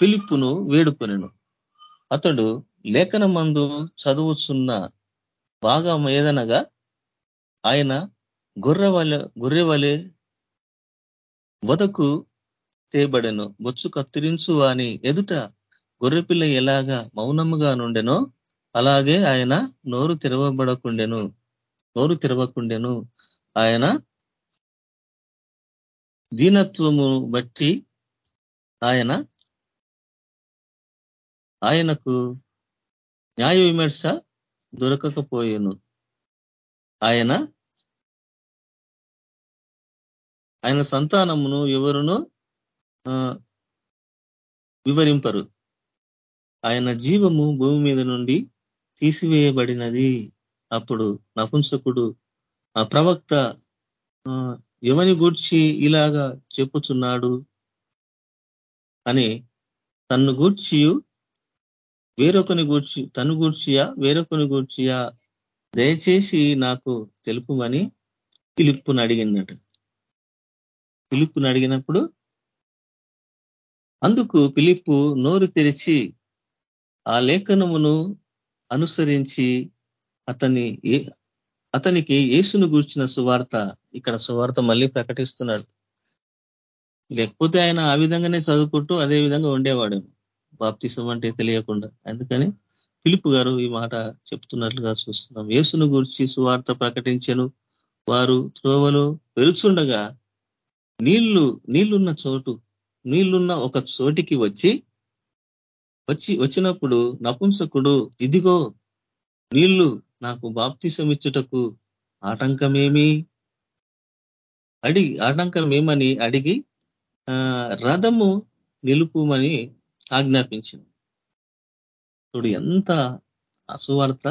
పిలుపును వేడుకొనెను. అతడు లేఖన మందు చదువుతున్న భాగం ఏదనగా ఆయన గొర్రెవలె గొర్రెవలె వదకు తేబడెను బొచ్చు కత్తిరించు అని ఎదుట గొర్రెపిల్ల ఎలాగా మౌనముగా నుండెనో అలాగే ఆయన నోరు తెరవబడకుండెను. నోరు తెరవకుండెను. ఆయన దీనత్వము బట్టి ఆయన ఆయనకు న్యాయ విమర్శ దొరకకపోయేను. ఆయన ఆయన సంతానమును ఎవరును వివరింపరు. ఆయన జీవము భూమి మీద నుండి తీసివేయబడినది. అప్పుడు నపుంసకుడు ఆ ప్రవక్త ఎవని గూర్చి ఇలాగా చెప్పుచున్నాడు? అని తన్ను గూర్చి వేరొకని గూర్చి తను గూర్చియా వేరొకని గూర్చియా? దయచేసి నాకు తెలుపుమని పిలుపుని అడిగినట్టు పిలుపుని అడిగినప్పుడు అందుకు పిలుపు నోరు తెరిచి ఆ లేఖనమును అనుసరించి అతని అతనికి యేసును గూర్చిన సువార్త ఇక్కడ సువార్త మళ్ళీ ప్రకటిస్తున్నాడు. లేకపోతే ఆయన ఆ విధంగానే చదువుకుంటూ అదే విధంగా ఉండేవాడు. బాప్తిసం అంటే తెలియకుండా. అందుకని పిలుపు గారు ఈ మాట చెప్తున్నట్లుగా చూస్తున్నాం. యేసును గురించి సువార్త ప్రకటించను. వారు త్రోవలో వెలుచుండగా నీళ్ళు నీళ్ళున్న చోటు నీళ్ళున్న ఒక చోటికి వచ్చి వచ్చి వచ్చినప్పుడు నపుంసకుడు ఇదిగో నీళ్ళు నాకు బాప్తిసమిచ్చుటకు ఆటంకమేమి? అడిగి ఆటంకం ఏమని అడిగి రథము నిలుపుమని ఆజ్ఞాపించింది. చూడు ఎంత అసువార్త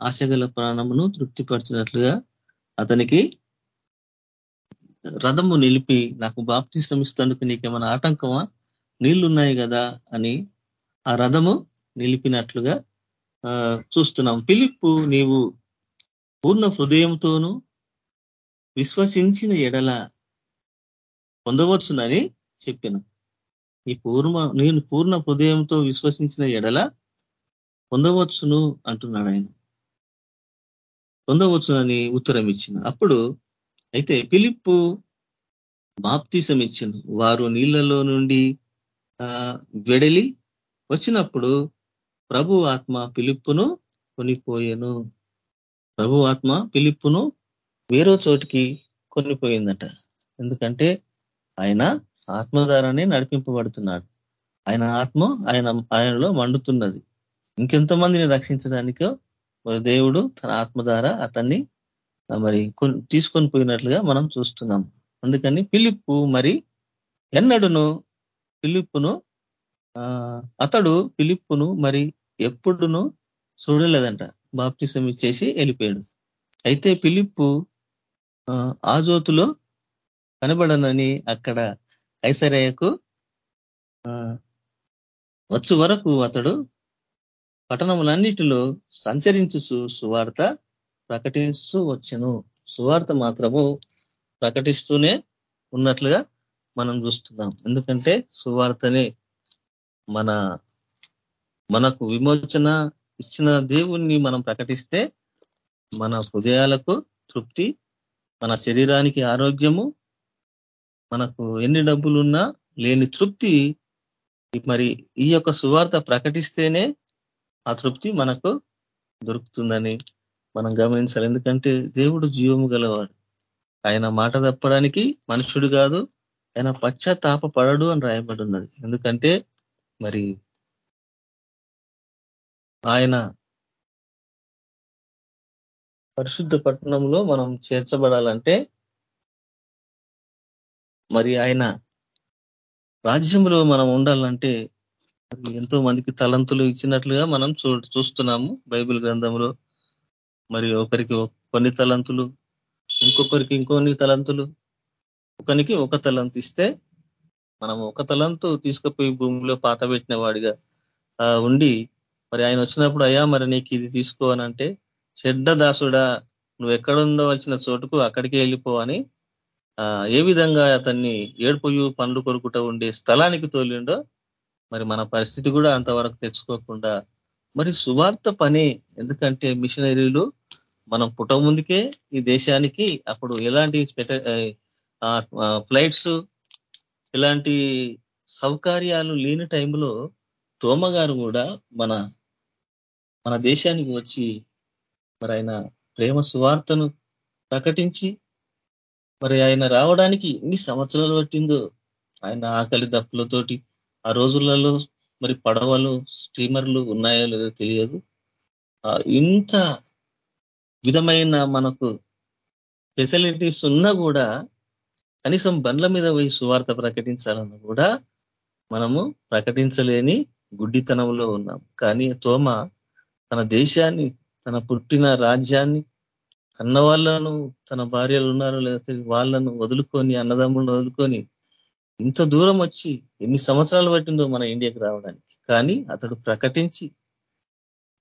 ఆశగల ప్రాణమును తృప్తిపరిచినట్లుగా అతనికి రథము నిలిపి నాకు బాప్తి శ్రమిస్తానికి నీకేమైనా ఆటంకమా? నీళ్ళున్నాయి కదా అని ఆ రథము నిలిపినట్లుగా చూస్తున్నాం. పిలిప్పు నీవు పూర్ణ హృదయంతోనూ విశ్వసించిన ఎడల పొందవచ్చునని చెప్పిన. ఈ పూర్ణ నేను పూర్ణ హృదయంతో విశ్వసించిన ఎడల పొందవచ్చును అంటున్నాడు ఆయన. పొందవచ్చునని ఉత్తరం ఇచ్చిన అప్పుడు అయితే పిలిప్పు బాప్తీసం ఇచ్చింది వారు నీళ్ళలో నుండి వెడలి వచ్చినప్పుడు ప్రభు ఆత్మ పిలుపును కొనిపోయాను. ప్రభు ఆత్మ పిలుపును వేరో చోటికి కొనిపోయిందట. ఎందుకంటే ఆయన ఆత్మ ద్వారానే నడిపింపబడుతున్నాడు. ఆయన ఆత్మ ఆయన ఆయనలో మండుతున్నది. ఇంకెంతమందిని రక్షించడానికో దేవుడు తన ఆత్మ ద్వారా అతన్ని మరి తీసుకొని పోయినట్లుగా మనం చూస్తున్నాం. అందుకని పిలుపు మరి ఎన్నడును పిలుపును అతడు పిలిప్పును మరి ఎప్పుడునో చూడలేదంట. బాప్తిసం ఇచ్చేసి వెళ్ళిపోయాడు. అయితే పిలిప్పు ఆ జ్యోతిలో కనబడనని అక్కడ ఐసరయ్యకు వచ్చు వరకు అతడు పట్టణములన్నిటిలో సంచరించుచు సువార్త ప్రకటిస్తూ వచ్చను. సువార్త మాత్రము ప్రకటిస్తూనే ఉన్నట్లుగా మనం చూస్తున్నాం. ఎందుకంటే సువార్తనే మన మనకు విమోచన ఇచ్చిన దేవుణ్ణి మనం ప్రకటిస్తే మన హృదయాలకు తృప్తి మన శరీరానికి ఆరోగ్యము మనకు ఎన్ని డబ్బులున్నా లేని తృప్తి మరి ఈ యొక్క సువార్త ప్రకటిస్తేనే ఆ తృప్తి మనకు దొరుకుతుందని మనం గమనించాలి. ఎందుకంటే దేవుడు జీవము గలవాడు. ఆయన మాట తప్పడానికి మనుషుడు కాదు ఆయన పశ్చాత్తాప పడడు అని రాయబడి ఉన్నది. ఎందుకంటే మరి ఆయన పరిశుద్ధ పట్టణంలో మనం చేర్చబడాలంటే మరి ఆయన రాజ్యంలో మనం ఉండాలంటే ఎంతో మందికి తలంతులు ఇచ్చినట్లుగా మనం చూ చూస్తున్నాము బైబిల్ గ్రంథంలో. మరి ఒకరికి కొన్ని తలంతులు ఇంకొకరికి ఇంకొన్ని తలంతులు ఒకనికి ఒక తలంతు ఇస్తే మనం ఒక తలంతు తీసుకుపోయి భూమిలో పాత పెట్టిన వాడిగా ఉండి మరి ఆయన వచ్చినప్పుడు అయ్యా మరి నీకు ఇది తీసుకోవనంటే చెడ్డ దాసుడా నువ్వు ఎక్కడ ఉండవలసిన చోటుకు అక్కడికి వెళ్ళిపోవని ఏ విధంగా అతన్ని ఏడుపోయు పండ్లు కొరుకుట ఉండే స్థలానికి తోలిండో మరి మన పరిస్థితి కూడా అంతవరకు తెచ్చుకోకుండా మరి సువార్త పని. ఎందుకంటే మిషనరీలు మనం పుట్ట ముందుకే ఈ దేశానికి అప్పుడు ఎలాంటి ఫ్లైట్స్ ఇలాంటి సౌకర్యాలు లేని టైంలో తోమగారు కూడా మన మన దేశానికి వచ్చి మరి ఆయన ప్రేమ సువార్తను ప్రకటించి మరి ఆయన రావడానికి ఎన్ని సంవత్సరాలు పట్టిందో ఆయన ఆకలి దప్పులతోటి ఆ రోజులలో మరి పడవలు స్టీమర్లు ఉన్నాయో లేదో తెలియదు. ఇంత విధమైన మనకు ఫెసిలిటీస్ ఉన్నా కూడా కనీసం బండ్ల మీద పోయి సువార్త ప్రకటించాలని కూడా మనము ప్రకటించలేని గుడ్డితనంలో ఉన్నాం కానీ తోమ తన దేశాన్ని తన పుట్టిన రాజ్యాన్ని అన్న వాళ్ళను తన భార్యలు ఉన్నారో లేకపోతే వాళ్ళను వదులుకొని అన్నదమ్ములను వదులుకొని ఇంత దూరం వచ్చి ఎన్ని సంవత్సరాలు పట్టిందో మన ఇండియాకి రావడానికి. కానీ అతడు ప్రకటించి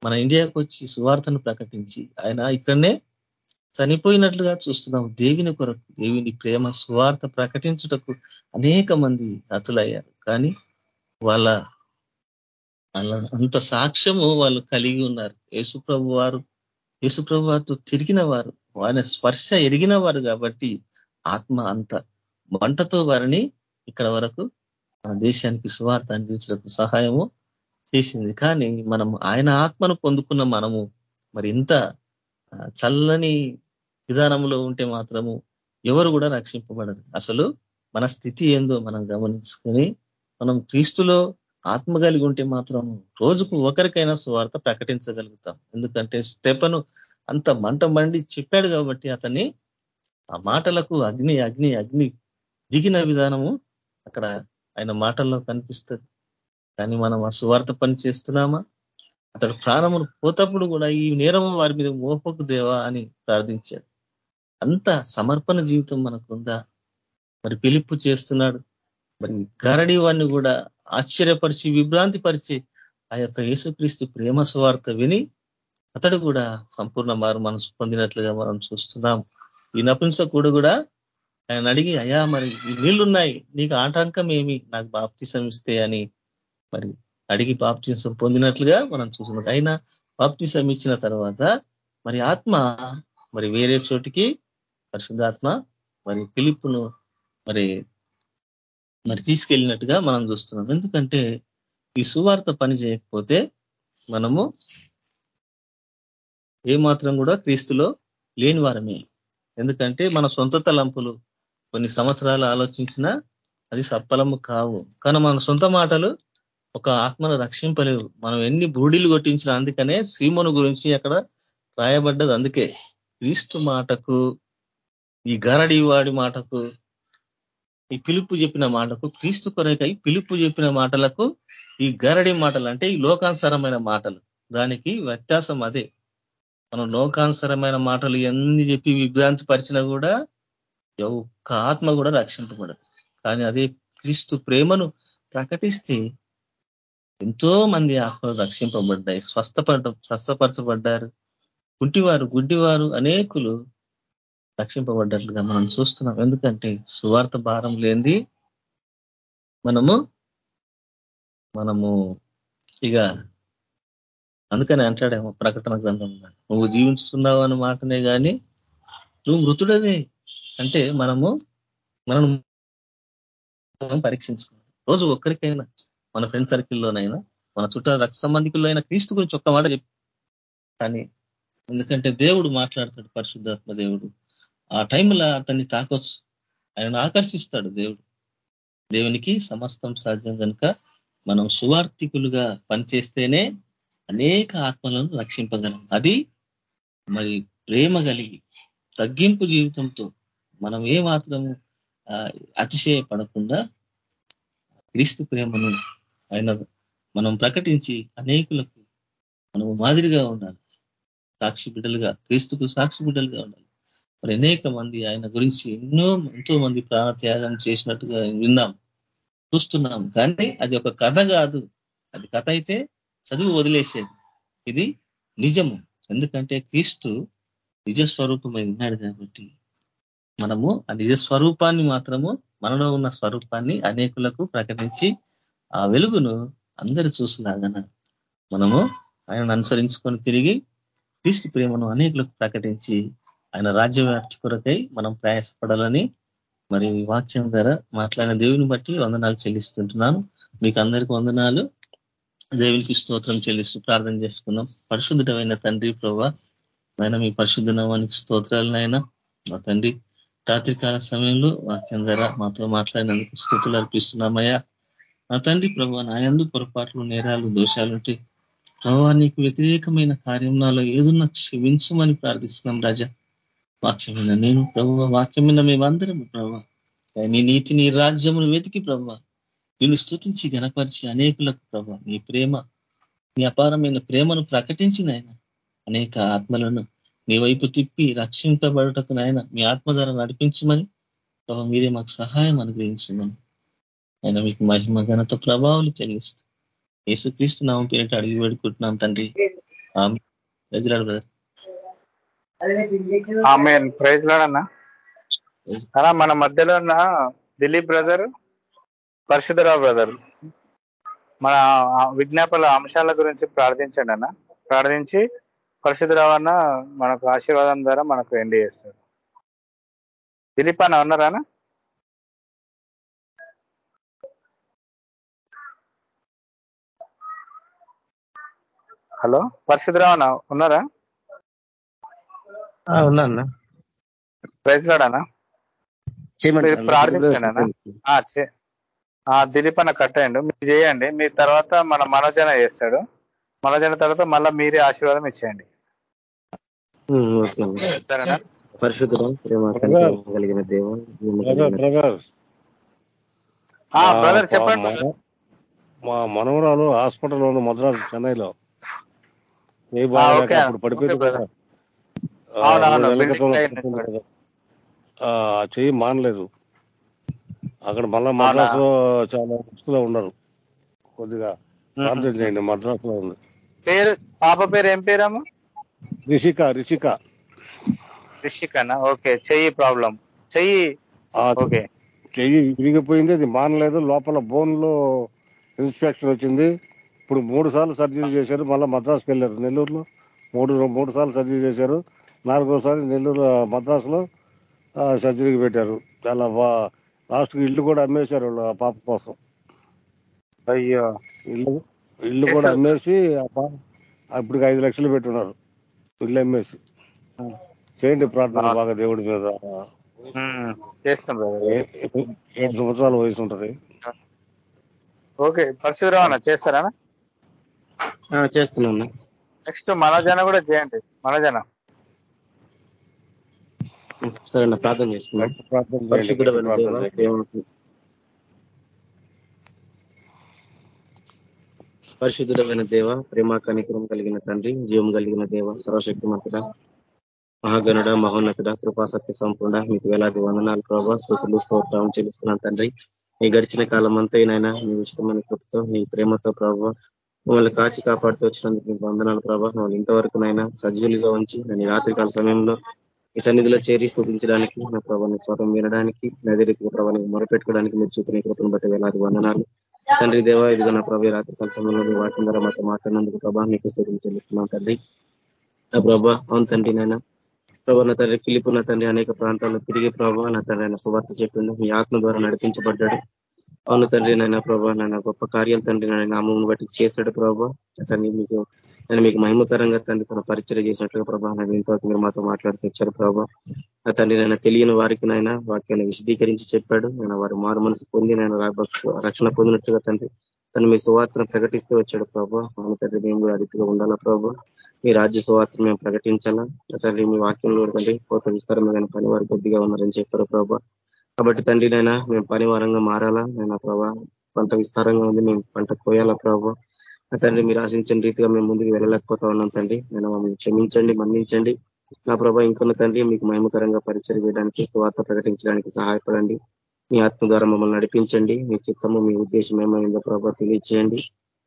మన ఇండియాకు వచ్చి సువార్తను ప్రకటించి ఆయన ఇక్కడనే చనిపోయినట్లుగా చూస్తున్నాం. దేవుని కొరకు దేవుని ప్రేమ స్వార్థ ప్రకటించుటకు అనేక మంది అతులయ్యారు కానీ వాళ్ళ వాళ్ళ అంత సాక్ష్యము వాళ్ళు కలిగి ఉన్నారు. యేసుప్రభు వారు యేసుప్రభు వారితో తిరిగిన వారు ఆయన స్పర్శ ఎరిగిన వారు కాబట్టి ఆత్మ అంత మంటతో వారిని ఇక్కడ వరకు మన దేశానికి సువార్త అందించడానికి సహాయము చేసింది. కానీ మనం ఆయన ఆత్మను పొందుకున్న మనము మరి ఇంత చల్లని విధానంలో ఉంటే మాత్రము ఎవరు కూడా రక్షింపబడరు. అసలు మన స్థితి ఏందో మనం గమనించుకొని మనం క్రీస్తులో ఆత్మ కలిగి ఉంటే మాత్రం రోజుకు ఒకరికైనా సువార్త ప్రకటించగలుగుతాం. ఎందుకంటే స్టెపను అంత మంట మండి చెప్పాడు కాబట్టి అతన్ని ఆ మాటలకు అగ్ని అగ్ని అగ్ని దిగిన విధానము అక్కడ ఆయన మాటల్లో కనిపిస్తుంది. కానీ మనం ఆ సువార్త పని చేస్తున్నామా? అతడు ప్రాణమును పోతప్పుడు కూడా ఈ నేరము వారి మీద మోపకు దేవా అని ప్రార్థించాడు. అంత సమర్పణ జీవితం మనకుందా? మరి పిలుపు చేస్తున్నాడు. మరి గరడి వాడిని కూడా ఆశ్చర్యపరిచి విభ్రాంతి పరిచి ఆ యొక్క యేసుక్రీస్తు ప్రేమ స్వార్త విని అతడు కూడా సంపూర్ణ మారు మనసు పొందినట్లుగా మనం చూస్తున్నాం. ఈ నపుంసకుడు కూడా ఆయన అడిగి అయా మరి ఈ నీళ్ళున్నాయి. నీకు ఆటంకం ఏమి? నాకు బాప్తిసం ఇస్తే అని మరి అడిగి బాప్తిసం పొందినట్లుగా మనం చూస్తున్నాం. అయినా బాప్తిసం ఇచ్చిన తర్వాత మరి ఆత్మ మరి వేరే చోటికి పరిశుద్ధాత్మ మరి పిలుపును మరి మరి తీసుకెళ్ళినట్టుగా మనం చూస్తున్నాం. ఎందుకంటే ఈ సువార్త పని చేయకపోతే మనము ఏమాత్రం కూడా క్రీస్తులో లేని వారమే. ఎందుకంటే మన సొంత తలంపులు కొన్ని సంవత్సరాలు ఆలోచించినా అది సప్పలము కావు. కానీ మన సొంత మాటలు ఒక ఆత్మను రక్షింపలేవు. మనం ఎన్ని బూడిలు కొట్టించినా అందుకనే శ్రీమను గురించి అక్కడ రాయబడ్డది అందుకే. క్రీస్తు మాటకు ఈ గరడి వాడి మాటకు ఈ పిలుపు చెప్పిన మాటకు క్రీస్తు కొరకై పిలుపు చెప్పిన మాటలకు ఈ గరడి మాటలు అంటే ఈ లోకానుసరమైన మాటలు. దానికి వ్యత్యాసం అదే. మనం లోకానుసరమైన మాటలు ఎన్ని చెప్పి విభ్రాంతి పరిచినా కూడా ఒక్క ఆత్మ కూడా రక్షింపబడదు. కానీ అదే క్రీస్తు ప్రేమను ప్రకటిస్తే ఎంతో మంది ఆత్మలు రక్షింపబడ్డాయి. స్వస్థపడ స్వస్థపరచబడ్డారు. గుంటివారు గుడ్డివారు అనేకులు రక్షింపబడ్డట్లుగా మనం చూస్తున్నాం. ఎందుకంటే సువార్త భారం లేనిది మనము మనము ఇక అందుకని అంటాడేమో ప్రకటన గ్రంథంలో నువ్వు జీవిస్తున్నావు అన్న మాటనే కానీ నువ్వు మృతుడవే అంటే మనము మనం పరీక్షించుకోవాలి. రోజు ఒక్కరికైనా మన ఫ్రెండ్ సర్కిల్లోనైనా మన చుట్టాల రక్త సంబంధికుల్లో అయినా క్రీస్తు గురించి ఒక్క మాట చెప్పి కానీ ఎందుకంటే దేవుడు మాట్లాడతాడు పరిశుద్ధాత్మ దేవుడు. ఆ టైంలో అతన్ని తాకొచ్చు. ఆయన ఆకర్షిస్తాడు దేవుడు. దేవునికి సమస్తం సాధ్యం కనుక మనం సువార్థికులుగా పనిచేస్తేనే అనేక ఆత్మలను రక్షింపగలం. అది మరి ప్రేమ కలిగి తగ్గింపు జీవితంతో మనం ఏ మాత్రము అతిశయపడకుండా క్రీస్తు ప్రేమను ఆయన మనం ప్రకటించి అనేకులకు మనము మాదిరిగా ఉండాలి. సాక్షి బిడ్డలుగా క్రీస్తుకు సాక్షి బిడ్డలుగా ఉండాలి. మరి అనేక మంది ఆయన గురించి ఎన్నో ఎంతో మంది ప్రాణ త్యాగం చేసినట్టుగా విన్నాం చూస్తున్నాం. కానీ అది ఒక కథ కాదు. అది కథ అయితే చదువు వదిలేసేది. ఇది నిజము. ఎందుకంటే క్రీస్తు నిజస్వరూపమై ఉన్నాడు కాబట్టి మనము ఆ నిజ స్వరూపాన్ని మాత్రము మనలో ఉన్న స్వరూపాన్ని అనేకులకు ప్రకటించి ఆ వెలుగును అందరూ చూసినాగన మనము ఆయనను అనుసరించుకొని తిరిగి క్రీస్తు ప్రేమను అనేకులకు ప్రకటించి ఆయన రాజ్య వ్యాప్తి కొరకై మనం ప్రయాసపడాలని మరి వాక్యం ద్వారా మాట్లాడిన దేవుని బట్టి వందనాలు చెల్లిస్తుంటున్నాను. మీకు అందరికీ వందనాలు. దేవునికి స్తోత్రం చెల్లిస్తూ ప్రార్థన చేసుకుందాం. పరిశుద్ధమైన తండ్రి ప్రభా ఆయన మీ పరిశుద్ధ నామానికి నాయన. మా తండ్రి రాత్రికాల సమయంలో వాక్యం ద్వారా మాతో మాట్లాడినందుకు స్థుతులు అర్పిస్తున్నామయ్యా. నా తండ్రి ప్రభా నా ఎందు పొరపాట్లు నేరాలు దోషాలుంటే ప్రభా నీకు వ్యతిరేకమైన కార్యం నాలో ఏదున్నా క్షమించమని ప్రార్థిస్తున్నాం రాజా. వాక్యమైన నేను ప్రభు వాక్యమైన మేమందరం ప్రభా. నీ నీతి నీ రాజ్యమును వెతికి ప్రభా. నిన్ను స్థుతించి గనపరిచి అనేకులకు ప్రభా. నీ ప్రేమ నీ అపారమైన ప్రేమను ప్రకటించిన ఆయన అనేక ఆత్మలను నీ వైపు తిప్పి రక్షింపబడటకు నాయన మీ ఆత్మధార నడిపించమని ప్రభావ మీరే మాకు సహాయం అనుగ్రహించమని. ఆయన మీకు మహిమ ఘనత ప్రభావాలు చెల్లిస్తూ. యేసుక్రీస్తు నామం పేరిట అడిగి పెడుకుంటున్నాం తండ్రి. ప్రజలాడు బ్రదర్. ఆమె ప్రైజ్ లాడన్నా అలా మన మధ్యలో ఉన్న దిలీప్ బ్రదర్ పరశుధరావు బ్రదర్ మన విజ్ఞాపన అంశాల గురించి ప్రార్థించండి అన్న. ప్రార్థించి పరశుధరావు అన్న మనకు ఆశీర్వాదం ద్వారా మనకు ఎండి చేస్తాడు దిలీప్ అన్న ఉన్నారా హలో పరశుధరావు అన్న ఉన్నారా? ఉన్నా అన్న ప్రైజ్ ప్రార్థించండి దిలీప్ అన్న కట్టేయండి మీరు చేయండి. మీ తర్వాత మన మనోజన చేస్తాడు. మనోజన తర్వాత మళ్ళీ మీరే ఆశీర్వాదం ఇచ్చేయండి. ప్రేమ బ్రదర్. కలిగిన దేవ మా- మా చెప్పండి మన- మా మనవరాలు హాస్పిటల్ ఉంది మద్రాసు చెన్నైలో. ఏ ఆ, బాగా పడిపోయింది చెయ్యి మానలేదు. అక్కడ మళ్ళా మద్రాసులో చాలా రిస్క్లో ఉన్నారు. కొద్దిగా ప్రార్థన చేయండి మద్రాసు లో ఉంది. పేరు పాప పేరు ఏం పేరమ్మా రిషిక రిషిక. రిషికనా? ఓకే చెయ్యి ప్రాబ్లం. చెయ్యి. ఓకే. చెయ్యి విరిగిపోయింది అది మానలేదు. లోపల బోన్లో ఇన్స్పెక్షన్ వచ్చింది. ఇప్పుడు మూడు సార్లు సర్జరీ చేశారు మళ్ళీ మద్రాసుకి వెళ్ళారు నెల్లూరులో మూడు మూడు సార్లు సర్జరీ చేశారు. నాలుగోసారి నెల్లూరు మద్రాసులో సర్జరీకి పెట్టారు. చాలా బా లాస్ట్ ఇల్లు కూడా అమ్మేశారు వాళ్ళు ఆ పాప కోసం. అయ్యో. ఇల్లు ఇల్లు కూడా అమ్మేసి ఆ పాప ఐదు లక్షలు పెట్టున్నారు. ఇల్లు అమ్మేసి. చేయండి ప్రార్థన బాగా దేవుడి మీద. ఏడు సంవత్సరాల వయసు ఉంటది. ఓకే పరశురావు అన్న? చేస్తారా ఆ, చేస్తున్నా అన్న. నెక్స్ట్ మనోజన కూడా చేయండి. మనోజన సరే ప్రార్థన చేసుకున్నాం పరిశుద్ధుడమైన దేవ ప్రేమ కనికరం కలిగిన తండ్రి జీవం కలిగిన దేవ సర్వశక్తిమంతుడ మహాగణుడ మహోన్నతుడ కృపా సత్య సంపూర్ణ మీకు వేలాది వందనాలు ప్రభావ స్థుతులు స్తోత్రం చెల్లిస్తున్నాను తండ్రి. ఈ గడిచిన కాలం అంతైనైనా మీ ఇష్టమైన కృపతో మీ ప్రేమతో ప్రభావ మమ్మల్ని కాచి కాపాడుతూ వచ్చినందుకు మీకు వందనాలు ప్రభావ మమ్మల్ని ఇంతవరకునైనా సజీవులుగా ఉంచి నేను రాత్రికాల సమయంలో ఈ సన్నిధిలో చేరి స్థుతించడానికి నా ప్రభావం స్వరం వినడానికి అదే రీతిగా ప్రభావం మొరపెట్టుకోవడానికి మీరు చూపిన కృపను బట్టి వేలాది వందనాలు. తండ్రి దేవ ఇదిగో నా ప్రభు రాత్రి సమయంలో మీ వాక్యం ద్వారా మాతో మాట్లాడినందుకు ప్రభా మీకు స్థుతులు చెల్లిస్తున్నాం తండ్రి. నా ప్రభా అవును తండ్రి నాయన. ప్రభా నా తండ్రి పిలుపు నా తండ్రి అనేక ప్రాంతాల్లో తిరిగి ప్రభావ నా తండ్రి ఆయన సువార్త చెప్పింది మీ ఆత్మ ద్వారా నడిపించబడ్డాడు. అవును తండ్రి నాయన ప్రభా నాయన గొప్ప కార్యాలు తండ్రి నాయన నామం బట్టి చేశాడు ప్రభావ అతన్ని మీకు నేను మీకు మహిమకరంగా తండ్రి తన పరిచయం చేసినట్లుగా ప్రభా నేను ఇంతవరకు మీరు మాతో మాట్లాడుతూ వచ్చారు ప్రభా. నా తండ్రి నేను తెలియని వారికి నాయన వాక్యాన్ని విశదీకరించి చెప్పాడు. నేను వారి మారు మనసు పొంది నేను రక్షణ పొందినట్టుగా తండ్రి తను మీ సువార్తను ప్రకటిస్తూ వచ్చాడు ప్రభా. మన తండ్రి మేము కూడా అదిగా ఉండాలా ప్రభా? మీ రాజ్య సువార్తను మేము ప్రకటించాలా? తండ్రి మీ వాక్యంలో తండ్రి కోత విస్తారమైన పని వారు కొద్దిగా ఉన్నారని చెప్పారు ప్రభా. కాబట్టి తండ్రి నైనా మేము పని వారంగా మారాలా? నేను ప్రభా పంట విస్తారంగా ఉంది మేము పంట కోయాలా ప్రభా? తండ్రి మీరు ఆశించిన రీతిగా మేము ముందుకు వెళ్ళలేకపోతా ఉన్నాం తండ్రి. నేను మమ్మల్ని క్షమించండి మన్నించండి. నా ప్రభా ఇంకొన్న తండ్రి మీకు మహిమకరంగా పరిచయం చేయడానికి వార్త ప్రకటించడానికి సహాయపడండి. మీ ఆత్మ ద్వారా మమ్మల్ని నడిపించండి. మీ చిత్తము మీ ఉద్దేశం ఏమైందో ప్రభా తెలియచేయండి.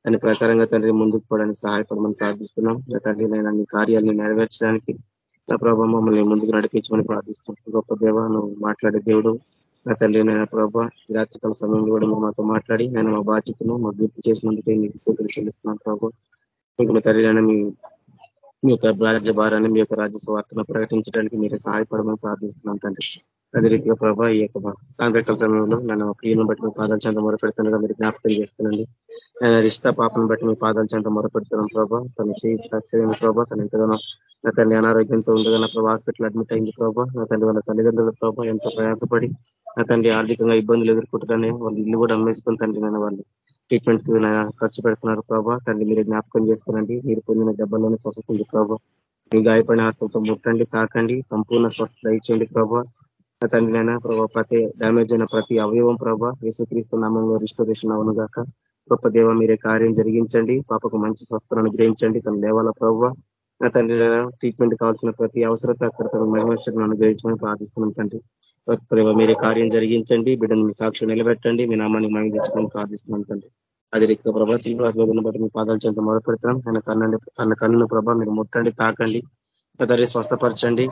దాని ప్రకారంగా తండ్రి ముందుకు పోవడానికి సహాయపడమని ప్రార్థిస్తున్నాం. నా తండ్రి నేను మీ కార్యాలను నెరవేర్చడానికి నా ప్రభా మమ్మల్ని ముందుకు నడిపించమని ప్రార్థిస్తున్నాం. గొప్ప దేవ నువ్వు మాట్లాడే దేవుడు. నా తల్లి నాయన ప్రభావ రాత్రికాల సమయంలో కూడా మీరు మాతో మాట్లాడి నేను మా బాధ్యతను మా గుర్తు చేసినందుకే మీకు సూచన చెల్లిస్తున్నాను ప్రభావ మీకు తల్లి తండ్రి మీ మీ యొక్క రాజ్య భారాన్ని మీ యొక్క రాజ్య స్వార్థను ప్రకటించడానికి మీరు సహాయపడమని ప్రార్థిస్తున్నాం తండ్రి. అదే రీతిగా ప్రభా ఈ యొక్క సాయంత్రకాల సమయంలో నన్ను ప్రియులను బట్టి మీ పాదాల చెంత మొరపెడుతుండగా మీరు జ్ఞాపకం చేస్తున్నాండి. నేను రిష్ట పాపను బట్టి మీ పాదాల చెంత మొరపెడుతున్నాం ప్రభా. తన చేయని ప్రభా. తను ఎంతగానో నా తండ్రి అనారోగ్యంతో ఉండగా నా ప్రభా హాస్పిటల్ అడ్మిట్ అయింది ప్రభా. నా తండ్రి వాళ్ళ తల్లిదండ్రుల ప్రభా ఎంతో ప్రయాసపడి నా తండ్రి ఆర్థికంగా ఇబ్బందులు ఎదుర్కొంటున్నానే వాళ్ళు ఇల్లు కూడా అమ్మేసుకుని తండ్రి నేను వాళ్ళు ట్రీట్మెంట్కి ఖర్చు పెడుతున్నారు ప్రభా. తండ్రి మీరు జ్ఞాపకం చేసుకోనండి. మీరు పొందిన దెబ్బలను స్వస్థతుంది ప్రభా. మీ గాయపడిన ఆత్మతో ముట్టండి తాకండి. సంపూర్ణ స్వస్థ దయచేయండి ప్రభా. తండ్రి అయినా ప్రభావ ప్రతి డ్యామేజ్ అయిన ప్రతి అవయవం ప్రభా యేసుక్రీస్తు నామంలో రిస్టోరేషన్ అవును గాక. గొప్ప దేవ మీరే కార్యం జరిగించండి. పాపకు మంచి స్వస్థను అనుగ్రహించండి. తన దేవాల ప్రభావ నా తండ్రి ట్రీట్మెంట్ కావాల్సిన ప్రతి అవసరత అక్కడ తన మహిమేశ్వరం అనుగ్రహించమని ప్రార్థిస్తున్నాం తండ్రి. గొప్ప మీరే కార్యం జరిగించండి. బిడ్డను మీ సాక్షి నిలబెట్టండి. మీ నామాన్ని మనం తెచ్చుకొని ప్రార్థిస్తున్నాం తండ్రి. అదే రీతిగా ప్రభా శ్రీనివాస వేదన బట్టి మీ పాదాలు చెంత మొదలుపెడతాం ఆయన కన్నండి ఆయన కన్నును ప్రభా మీరు ముట్టండి తాకండి. తరి స్వస్థపరచండి.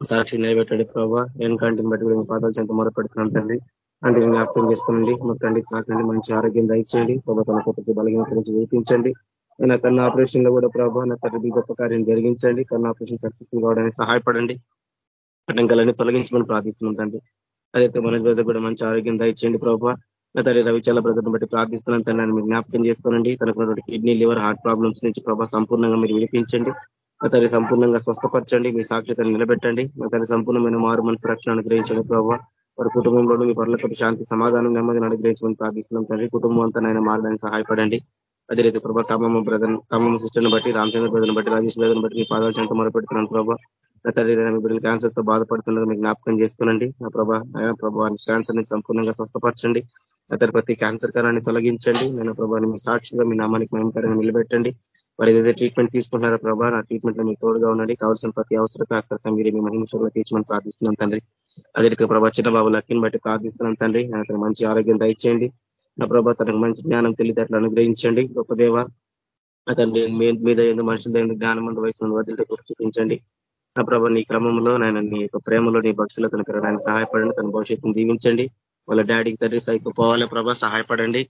సాక్షి నిలబెట్టండి ప్రభావ కంటిని బట్టి మీ పాదాలు చెంత మొదలుపెడుతున్నాం తండ్రి. అంటే జ్ఞాపకం చేసుకోండి ముట్టండి తాకండి. మంచి ఆరోగ్యం దయచేయండి. ప్రభా తన కొత్తకి బలహీనత నుంచి వినిపించండి నా కన్న ఆపరేషన్లో కూడా ప్రభా నా తరలి గొప్ప కార్యం జరిగించండి. కన్న ఆపరేషన్ సక్సెస్ఫుల్ కావడానికి సహాయపడండి. ఆటంకాలన్నీ తొలగించమని ప్రార్థిస్తున్నాం తండ్రి అదైతే మన కూడా మంచి ఆరోగ్యం దయచేయండి ప్రభావ. నా తల్లి రవిచాల బ్రదర్ని బట్టి ప్రార్థిస్తున్నాను తనని మీరు జ్ఞాపకం చేసుకోనండి. తనకున్నటువంటి కిడ్నీ లివర్ హార్ట్ ప్రాబ్లమ్స్ నుంచి ప్రభావ సంపూర్ణంగా మీరు విడిపించండి. నా సంపూర్ణంగా స్వస్థపరచండి. మీ సాక్షితను నిలబెట్టండి. నా సంపూర్ణమైన మారు మనసు రక్షణ అనుగ్రహించండి ప్రభావ. వారి కుటుంబంలో మీ పర్లకటి శాంతి సమాధానం నెమ్మదిని అనుగ్రహించమని ప్రార్థిస్తున్నాం తండ్రి. కుటుంబం అంతా నాయన మారడానికి సహాయపడండి. అదే రీతి ప్రభా ఖమ్మమ్మ బ్రదర్ ఖమ్మమ్మ సిస్టర్ని బట్టి రామచంద్ర బ్రదర్ని బట్టి రాజేష్ బ్రదర్ని బట్టి మీ పాదాలు చెంత మొదలుపెడుతున్నాను ప్రభావ. నా తల్లి బిడ్డలు క్యాన్సర్తో బాధపడుతుండగా మీకు జ్ఞాపకం చేసుకోనండి. నా ప్రభా ప్రభావ క్యాన్సర్ని సంపూర్ణంగా స్వస్థపరచండి. అతని ప్రతి క్యాన్సర్ కరాన్ని తొలగించండి. నేను ప్రభాని మీ సాక్షిగా మీ నామానికి మహిమకరంగా నిలబెట్టండి. వారు ఏదైతే ట్రీట్మెంట్ తీసుకుంటున్నారో ప్రభా నా ట్రీట్మెంట్లో మీకు తోడుగా ఉండండి. కావాల్సిన ప్రతి అవసరత కాకపోతే మీరు మీ మహిమలో తీర్చమని ప్రార్థిస్తున్నాం తండ్రి. అదే రీతి ప్రభా చిన్న బాబు లక్కిని బట్టి ప్రార్థిస్తున్నాం తండ్రి. అతను మంచి ఆరోగ్యం దయచేయండి. నా ప్రభా తనకు మంచి జ్ఞానం తెలియదు అనుగ్రహించండి. గొప్ప దేవ అతని మీద మనుషుల జ్ఞానం వయసు వదిలితే చూపించండి. నా ప్రభా నీ క్రమంలో నేను నీ యొక్క ప్రేమలో నీ భక్తులు తన పెరగడానికి సహాయపడండి. తన భవిష్యత్తును దీవించండి. వాళ్ళ డాడీకి తండ్రి సైకి పోవాలా ప్రభా సహాయపడండి.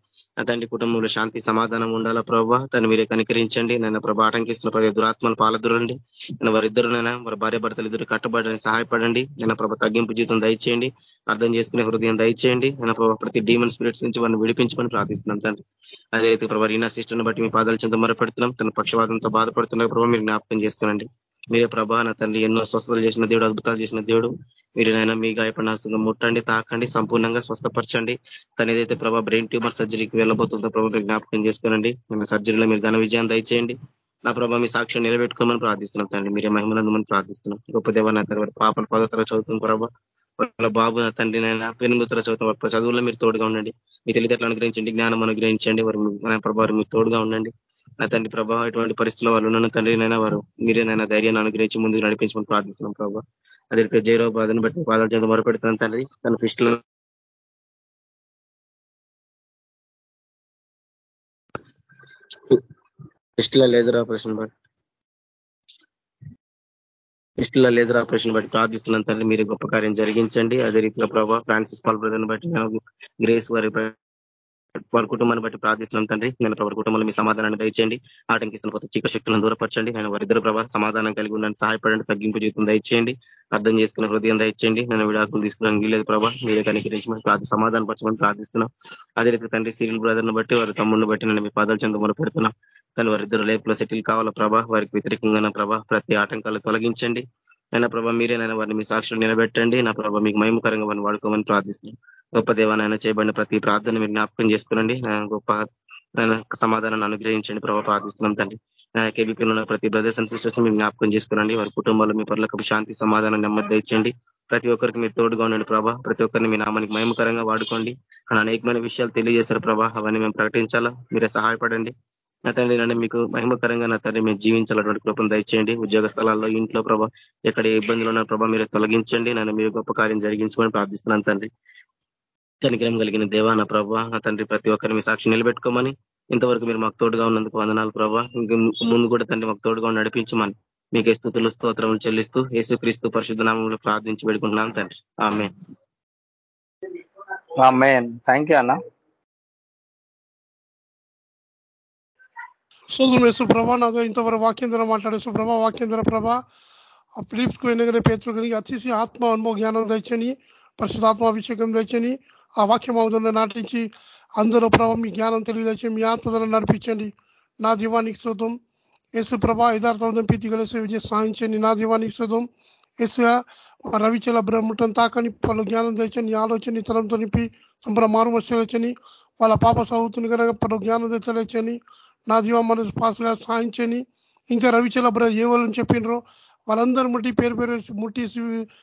తండ్రి కుటుంబంలో శాంతి సమాధానం ఉండాలా ప్రభా తను మీరే కనికరించండి. నన్ను ప్రభా ఆటంకిస్తున్న ప్రతి దురాత్మలు పాలదురండి నేను వారిద్దరు నైనా వారి భార్య భర్తలు ఇద్దరు కట్టుబడని సహాయపడండి. నేను ప్రభా తగ్గింపు జీతం దయచేయండి. అర్థం చేసుకునే హృదయం దయచేయండి. ఆయన ప్రభా ప్రతి డీమన్ స్పిరిట్స్ నుంచి వారిని విడిపించమని ప్రార్థిస్తున్నాం తండ్రి. అదేవిధంగా ప్రభావ రీనా సిస్టర్ని బట్టి మీ పాదాలు చెంత మొరపెడుతున్నాం. తన పక్షవాదంతో బాధపడుతున్న ప్రభావ మీరు జ్ఞాపకం చేసుకోనండి. మీరే ప్రభా నా తండ్రి ఎన్నో స్వస్థతలు చేసిన దేవుడు అద్భుతాలు చేసిన దేవుడు. మీరు నైనా మీ గాయపడిన ముట్టండి తాకండి సంపూర్ణంగా స్వస్థపరచండి. తన ఏదైతే ప్రభా బ్రెయిన్ ట్యూమర్ సర్జరీకి వెళ్ళబోతుందో ప్రభావ జ్ఞాపకం చేసుకోనండి. సర్జరీలో మీరు ఘన విజయం దయచేయండి. నా ప్రభావ మీ సాక్ష్యం నిలబెట్టుకోమని ప్రార్థిస్తున్నాం తండ్రి. మీరే మహిమనందమని ప్రార్థిస్తున్నాం. గొప్ప దేవ నా తర్వాత పాపను పదో తర చదువుతుంది ప్రభావ వాళ్ళ బాబు తండ్రి నైనా పెనుమూతుల తర చదువుల్లో మీరు తోడుగా ఉండండి. మీ తల్లిదండ్రులు అనుగ్రహించండి జ్ఞానం అనుగ్రహించండి. వారు ప్రభావం మీరు తోడుగా ఉండండి. నా తండ్రి ప్రభావ ఎటువంటి పరిస్థితుల్లో వాళ్ళు ఉన్న తండ్రినైనా వారు మీరేనైనా ధైర్యాన్ని అనుగ్రహించి ముందుకు నడిపించమని ప్రార్థిస్తున్నాం ప్రభావ అదే జైరావు బాధను బట్టి బాధలు చేత మొరపెడుతున్నాను తండ్రి. తన ఫిస్టులో ఫిస్టుల లేజర్ ఆపరేషన్ బట్టి ఇష్టల లేజర్ ఆపరేషన్ బట్టి ప్రార్థిస్తున్నాను తండ్రి మీరు గొప్ప కార్యం జరిగించండి. అదే రీతిగా ప్రభావ ఫ్రాన్సిస్ పాల్ బ్రదర్ని బట్టి గ్రేస్ వారి వారి కుటుంబాన్ని బట్టి ప్రార్థిస్తున్నాం తండ్రి నేను ప్రభావ కుటుంబంలో మీ సమాధానాన్ని దయచేయండి. ఆటంకిస్తున్న కొత్త చీక శక్తులను దూరపరచండి. నేను వారిద్దరు ప్రభావ సమాధానం కలిగి ఉండడానికి సహాయపడండి తగ్గింపు జీవితం దయచేయండి అర్థం చేసుకున్న హృదయం దయచేయండి. నేను విడాకులు తీసుకోవడానికి వీలేదు ప్రభావ మీరే కనికరించి ప్రార్థి సమాధానం పరచమని ప్రార్థిస్తున్నాం. అదే రీతి తండ్రి సీరియల్ బ్రదర్ని బట్టి వారి తమ్ముడిని బట్టి నేను మీ పాదాలు చెందమని పెడుతున్నాం తను వారిద్దరు లేపులో సెటిల్ కావాల ప్రభా? వారికి వ్యతిరేకంగా ప్రభా ప్రతి ఆటంకాలు తొలగించండి. అయినా ప్రభా మీరేనైనా వారిని మీ సాక్షులు నిలబెట్టండి. నా ప్రభా మీకు మహిమకరంగా వారిని వాడుకోమని ప్రార్థిస్తున్నాను గొప్ప దేవానైనా చేయబడిన ప్రతి ప్రార్థన మీరు జ్ఞాపకం చేసుకునండి. గొప్ప సమాధానాన్ని అనుగ్రహించండి ప్రభావ ప్రార్థిస్తున్నాం తండ్రి. కేబీపీలో ఉన్న ప్రతి బ్రదర్స్ అండ్ సిస్టర్స్ మీరు జ్ఞాపకం చేసుకునండి. వారి కుటుంబాల్లో మీ పనులకు శాంతి సమాధానం నెమ్మది ఇచ్చండి ప్రతి ఒక్కరికి మీరు తోడుగా ఉండండి ప్రభా. ప్రతి ఒక్కరిని మీ నామానికి మహిమకరంగా వాడుకోండి. అనేకమైన విషయాలు తెలియజేశారు ప్రభా. అవన్నీ మేము ప్రకటించాలా? మీరే సహాయపడండి. నా తండ్రి నన్ను మీకు మహిమకరంగా నా తండ్రి మీరు జీవించాలటువంటి కృపను దయచేయండి. ఉద్యోగ స్థలాల్లో ఇంట్లో ప్రభా ఎక్కడ ఇబ్బందులు ఉన్న ప్రభా మీరు తొలగించండి. నన్ను మీరు గొప్ప కార్యం జరిగించుకొని ప్రార్థిస్తున్నాను తండ్రి. కనికరం కలిగిన దేవా నా ప్రభా నా తండ్రి ప్రతి ఒక్కరిని మీ సాక్షి నిలబెట్టుకోమని ఇంతవరకు మీరు మాకు తోడుగా ఉన్నందుకు వందనాలు ప్రభా. ఇంక ముందు కూడా తండ్రి మాకు తోడుగా నడిపించమని మీకు స్థుతులు స్తోత్రములు చెల్లిస్తూ యేసుక్రీస్తు పరిశుద్ధ నామంలో ప్రార్థించి పెట్టుకుంటున్నాను తండ్రి. ఆమె థ్యాంక్ యూ అన్న. సోదరు సుప్రభ నాతో ఇంతవరకు వాక్యం ద్వారా మాట్లాడే సుప్రభ వాక్యం ద్వారా ప్రభ ఆ ఫిలిప్స్కు ఎన్నికనే పేతులు అతిశి ఆత్మ అనుభవ జ్ఞానం తెచ్చని పరిశుధాత్మాభిషేకం తెచ్చని ఆ వాక్యం అవుతున్న నాటించి అందులో ప్రభ మీ జ్ఞానం తెలియదచ్చి మీ ఆత్మధనం నడిపించండి. నా దీవానికి శోతం యేసు ప్రభ యథార్థవంతం ప్రీతి కలిసి విజయ సాధించండి నా దీవానికి శోతం యేసు రవిచల బ్రహ్మటం తాకని పలు జ్ఞానం తెచ్చని ఆలోచన తలంతో నింపి సంబర మారు తెచ్చని వాళ్ళ పాప సాగుతుంది కనుక పలు జ్ఞానం తెచ్చలేచని నా దీవ మనసు పాసగా సాధించని ఇంకా రవిచల బ్ర ఏ వాళ్ళని చెప్పినరో వాళ్ళందరూ ముట్టి పేరు పేరు ముట్టి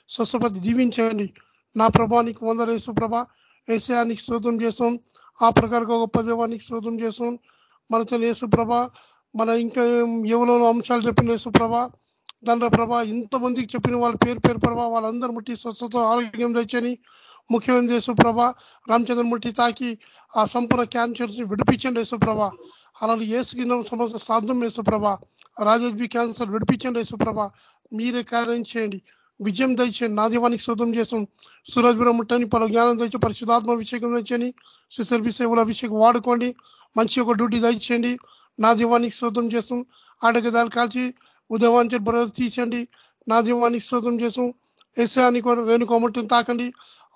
స్వస్థపతి దీవించండి నా ప్రభానికి వందలేసు ప్రభ. ఏసయానికి శోధం చేసాం ఆ ప్రకారంగా గొప్ప దేవానికి శోధం చేసాం మన తన యేసుప్రభ మన ఇంకా ఎవరో అంశాలు చెప్పిన యేసుప్రభ దండ్ర ప్రభ ఇంతమందికి చెప్పిన వాళ్ళ పేరు పేరు ప్రభ వాళ్ళందరూ ముట్టి స్వస్థత ఆరోగ్యం తెచ్చని ముఖ్యమైన యేసుప్రభ రామచంద్ర ముట్టి తాకి ఆ సంపూర్ణ క్యాన్సర్ విడిపించండి యేసుప్రభ అలాగే ఏసుకింద సమస్య సాధ్యం యేసుప్రభ రాజేష్ క్యాన్సర్ విడిపించండి యేసుప్రభ మీరే కార్యం చేయండి. విజయం దయచేయండి. నా దీవానికి శుద్ధం చేసాం సురజ్వరం ముట్టని పలు జ్ఞానం దయచి పరిశుధాత్మ అభిషేకం దయచేయండి. సుసర్వి సేవల అభిషేకం వాడుకోండి. మంచి ఒక డ్యూటీ దయచేయండి. నా దీవానికి శోధం చేసాం ఆడగదాలు కాల్చి ఉదయవాంచ బ్రదర్ తీసండి నా దీవానికి శోధం చేసాం ఎస్ఐనికి రేణుకోమట్టుని తాకండి.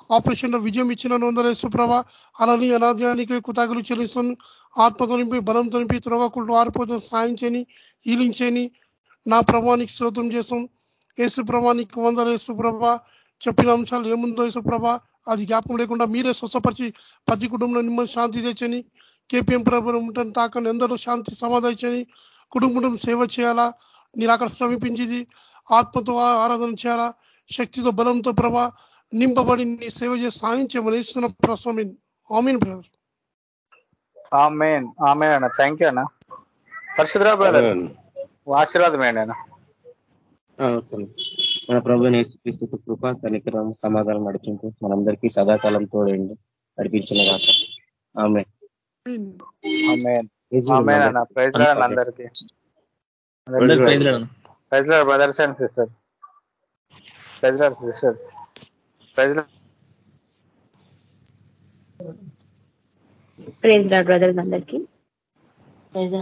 ఆపరేషన్లో విజయం ఇచ్చిన నొందర సుప్రభ అలాని అనాధ్యానికి కుతాకులు చెల్లిస్తాను ఆత్మతో నింపి బలంతో నింపి త్రోగకుండా ఆరిపోతే సాయం చేయని హీలింగ్ చేయని నా ప్రభానికి శ్రోతం చేస్తాం. యేసు ప్రభానికి వందల చెప్పిన అంశాలు ఏముందో యేసుప్రభ అది జ్ఞాపకం లేకుండా మీరే స్వస్థపరిచి ప్రతి కుటుంబంలో నిమ్మల్ని శాంతి తెచ్చని కేపీఎం ప్రభుత్వం ఉంటుంది తాకని ఎందరో శాంతి సమాధించని కుటుంబం సేవ చేయాలా? మీరు అక్కడ సమీపించింది ఆత్మతో ఆరాధన చేయాలా? శక్తితో బలంతో ప్రభా నింపబడి నీ సేవ చేసి సాయం చేయమని ఇస్తున్న ప్రస్వామి ఆమెన్ బ్రదర్. ఆమెన్. ఆమెన్ అన్న. థ్యాంక్ యూ అన్న. పరిశుద్ధ బ్రదర్? ఆశీర్వాదమే అన్న. మన ప్రభు నేసుక్రీస్తు కృప కనికరం సమాధానం నడిపింపు మనందరికీ సదాకాలం తోడండి. నడిపించిన దాకా ఆమె ఆమెన్. ఆమెన్. అన్న. ప్రైజ్ లాడ్ అన్న అందరికి. అందరికి ప్రైజ్ లాడ్ అన్న. Praise Lord brothers and sisters. Praise Lord sisters. Praise praise brothers అందరికీ. ప్రైజ్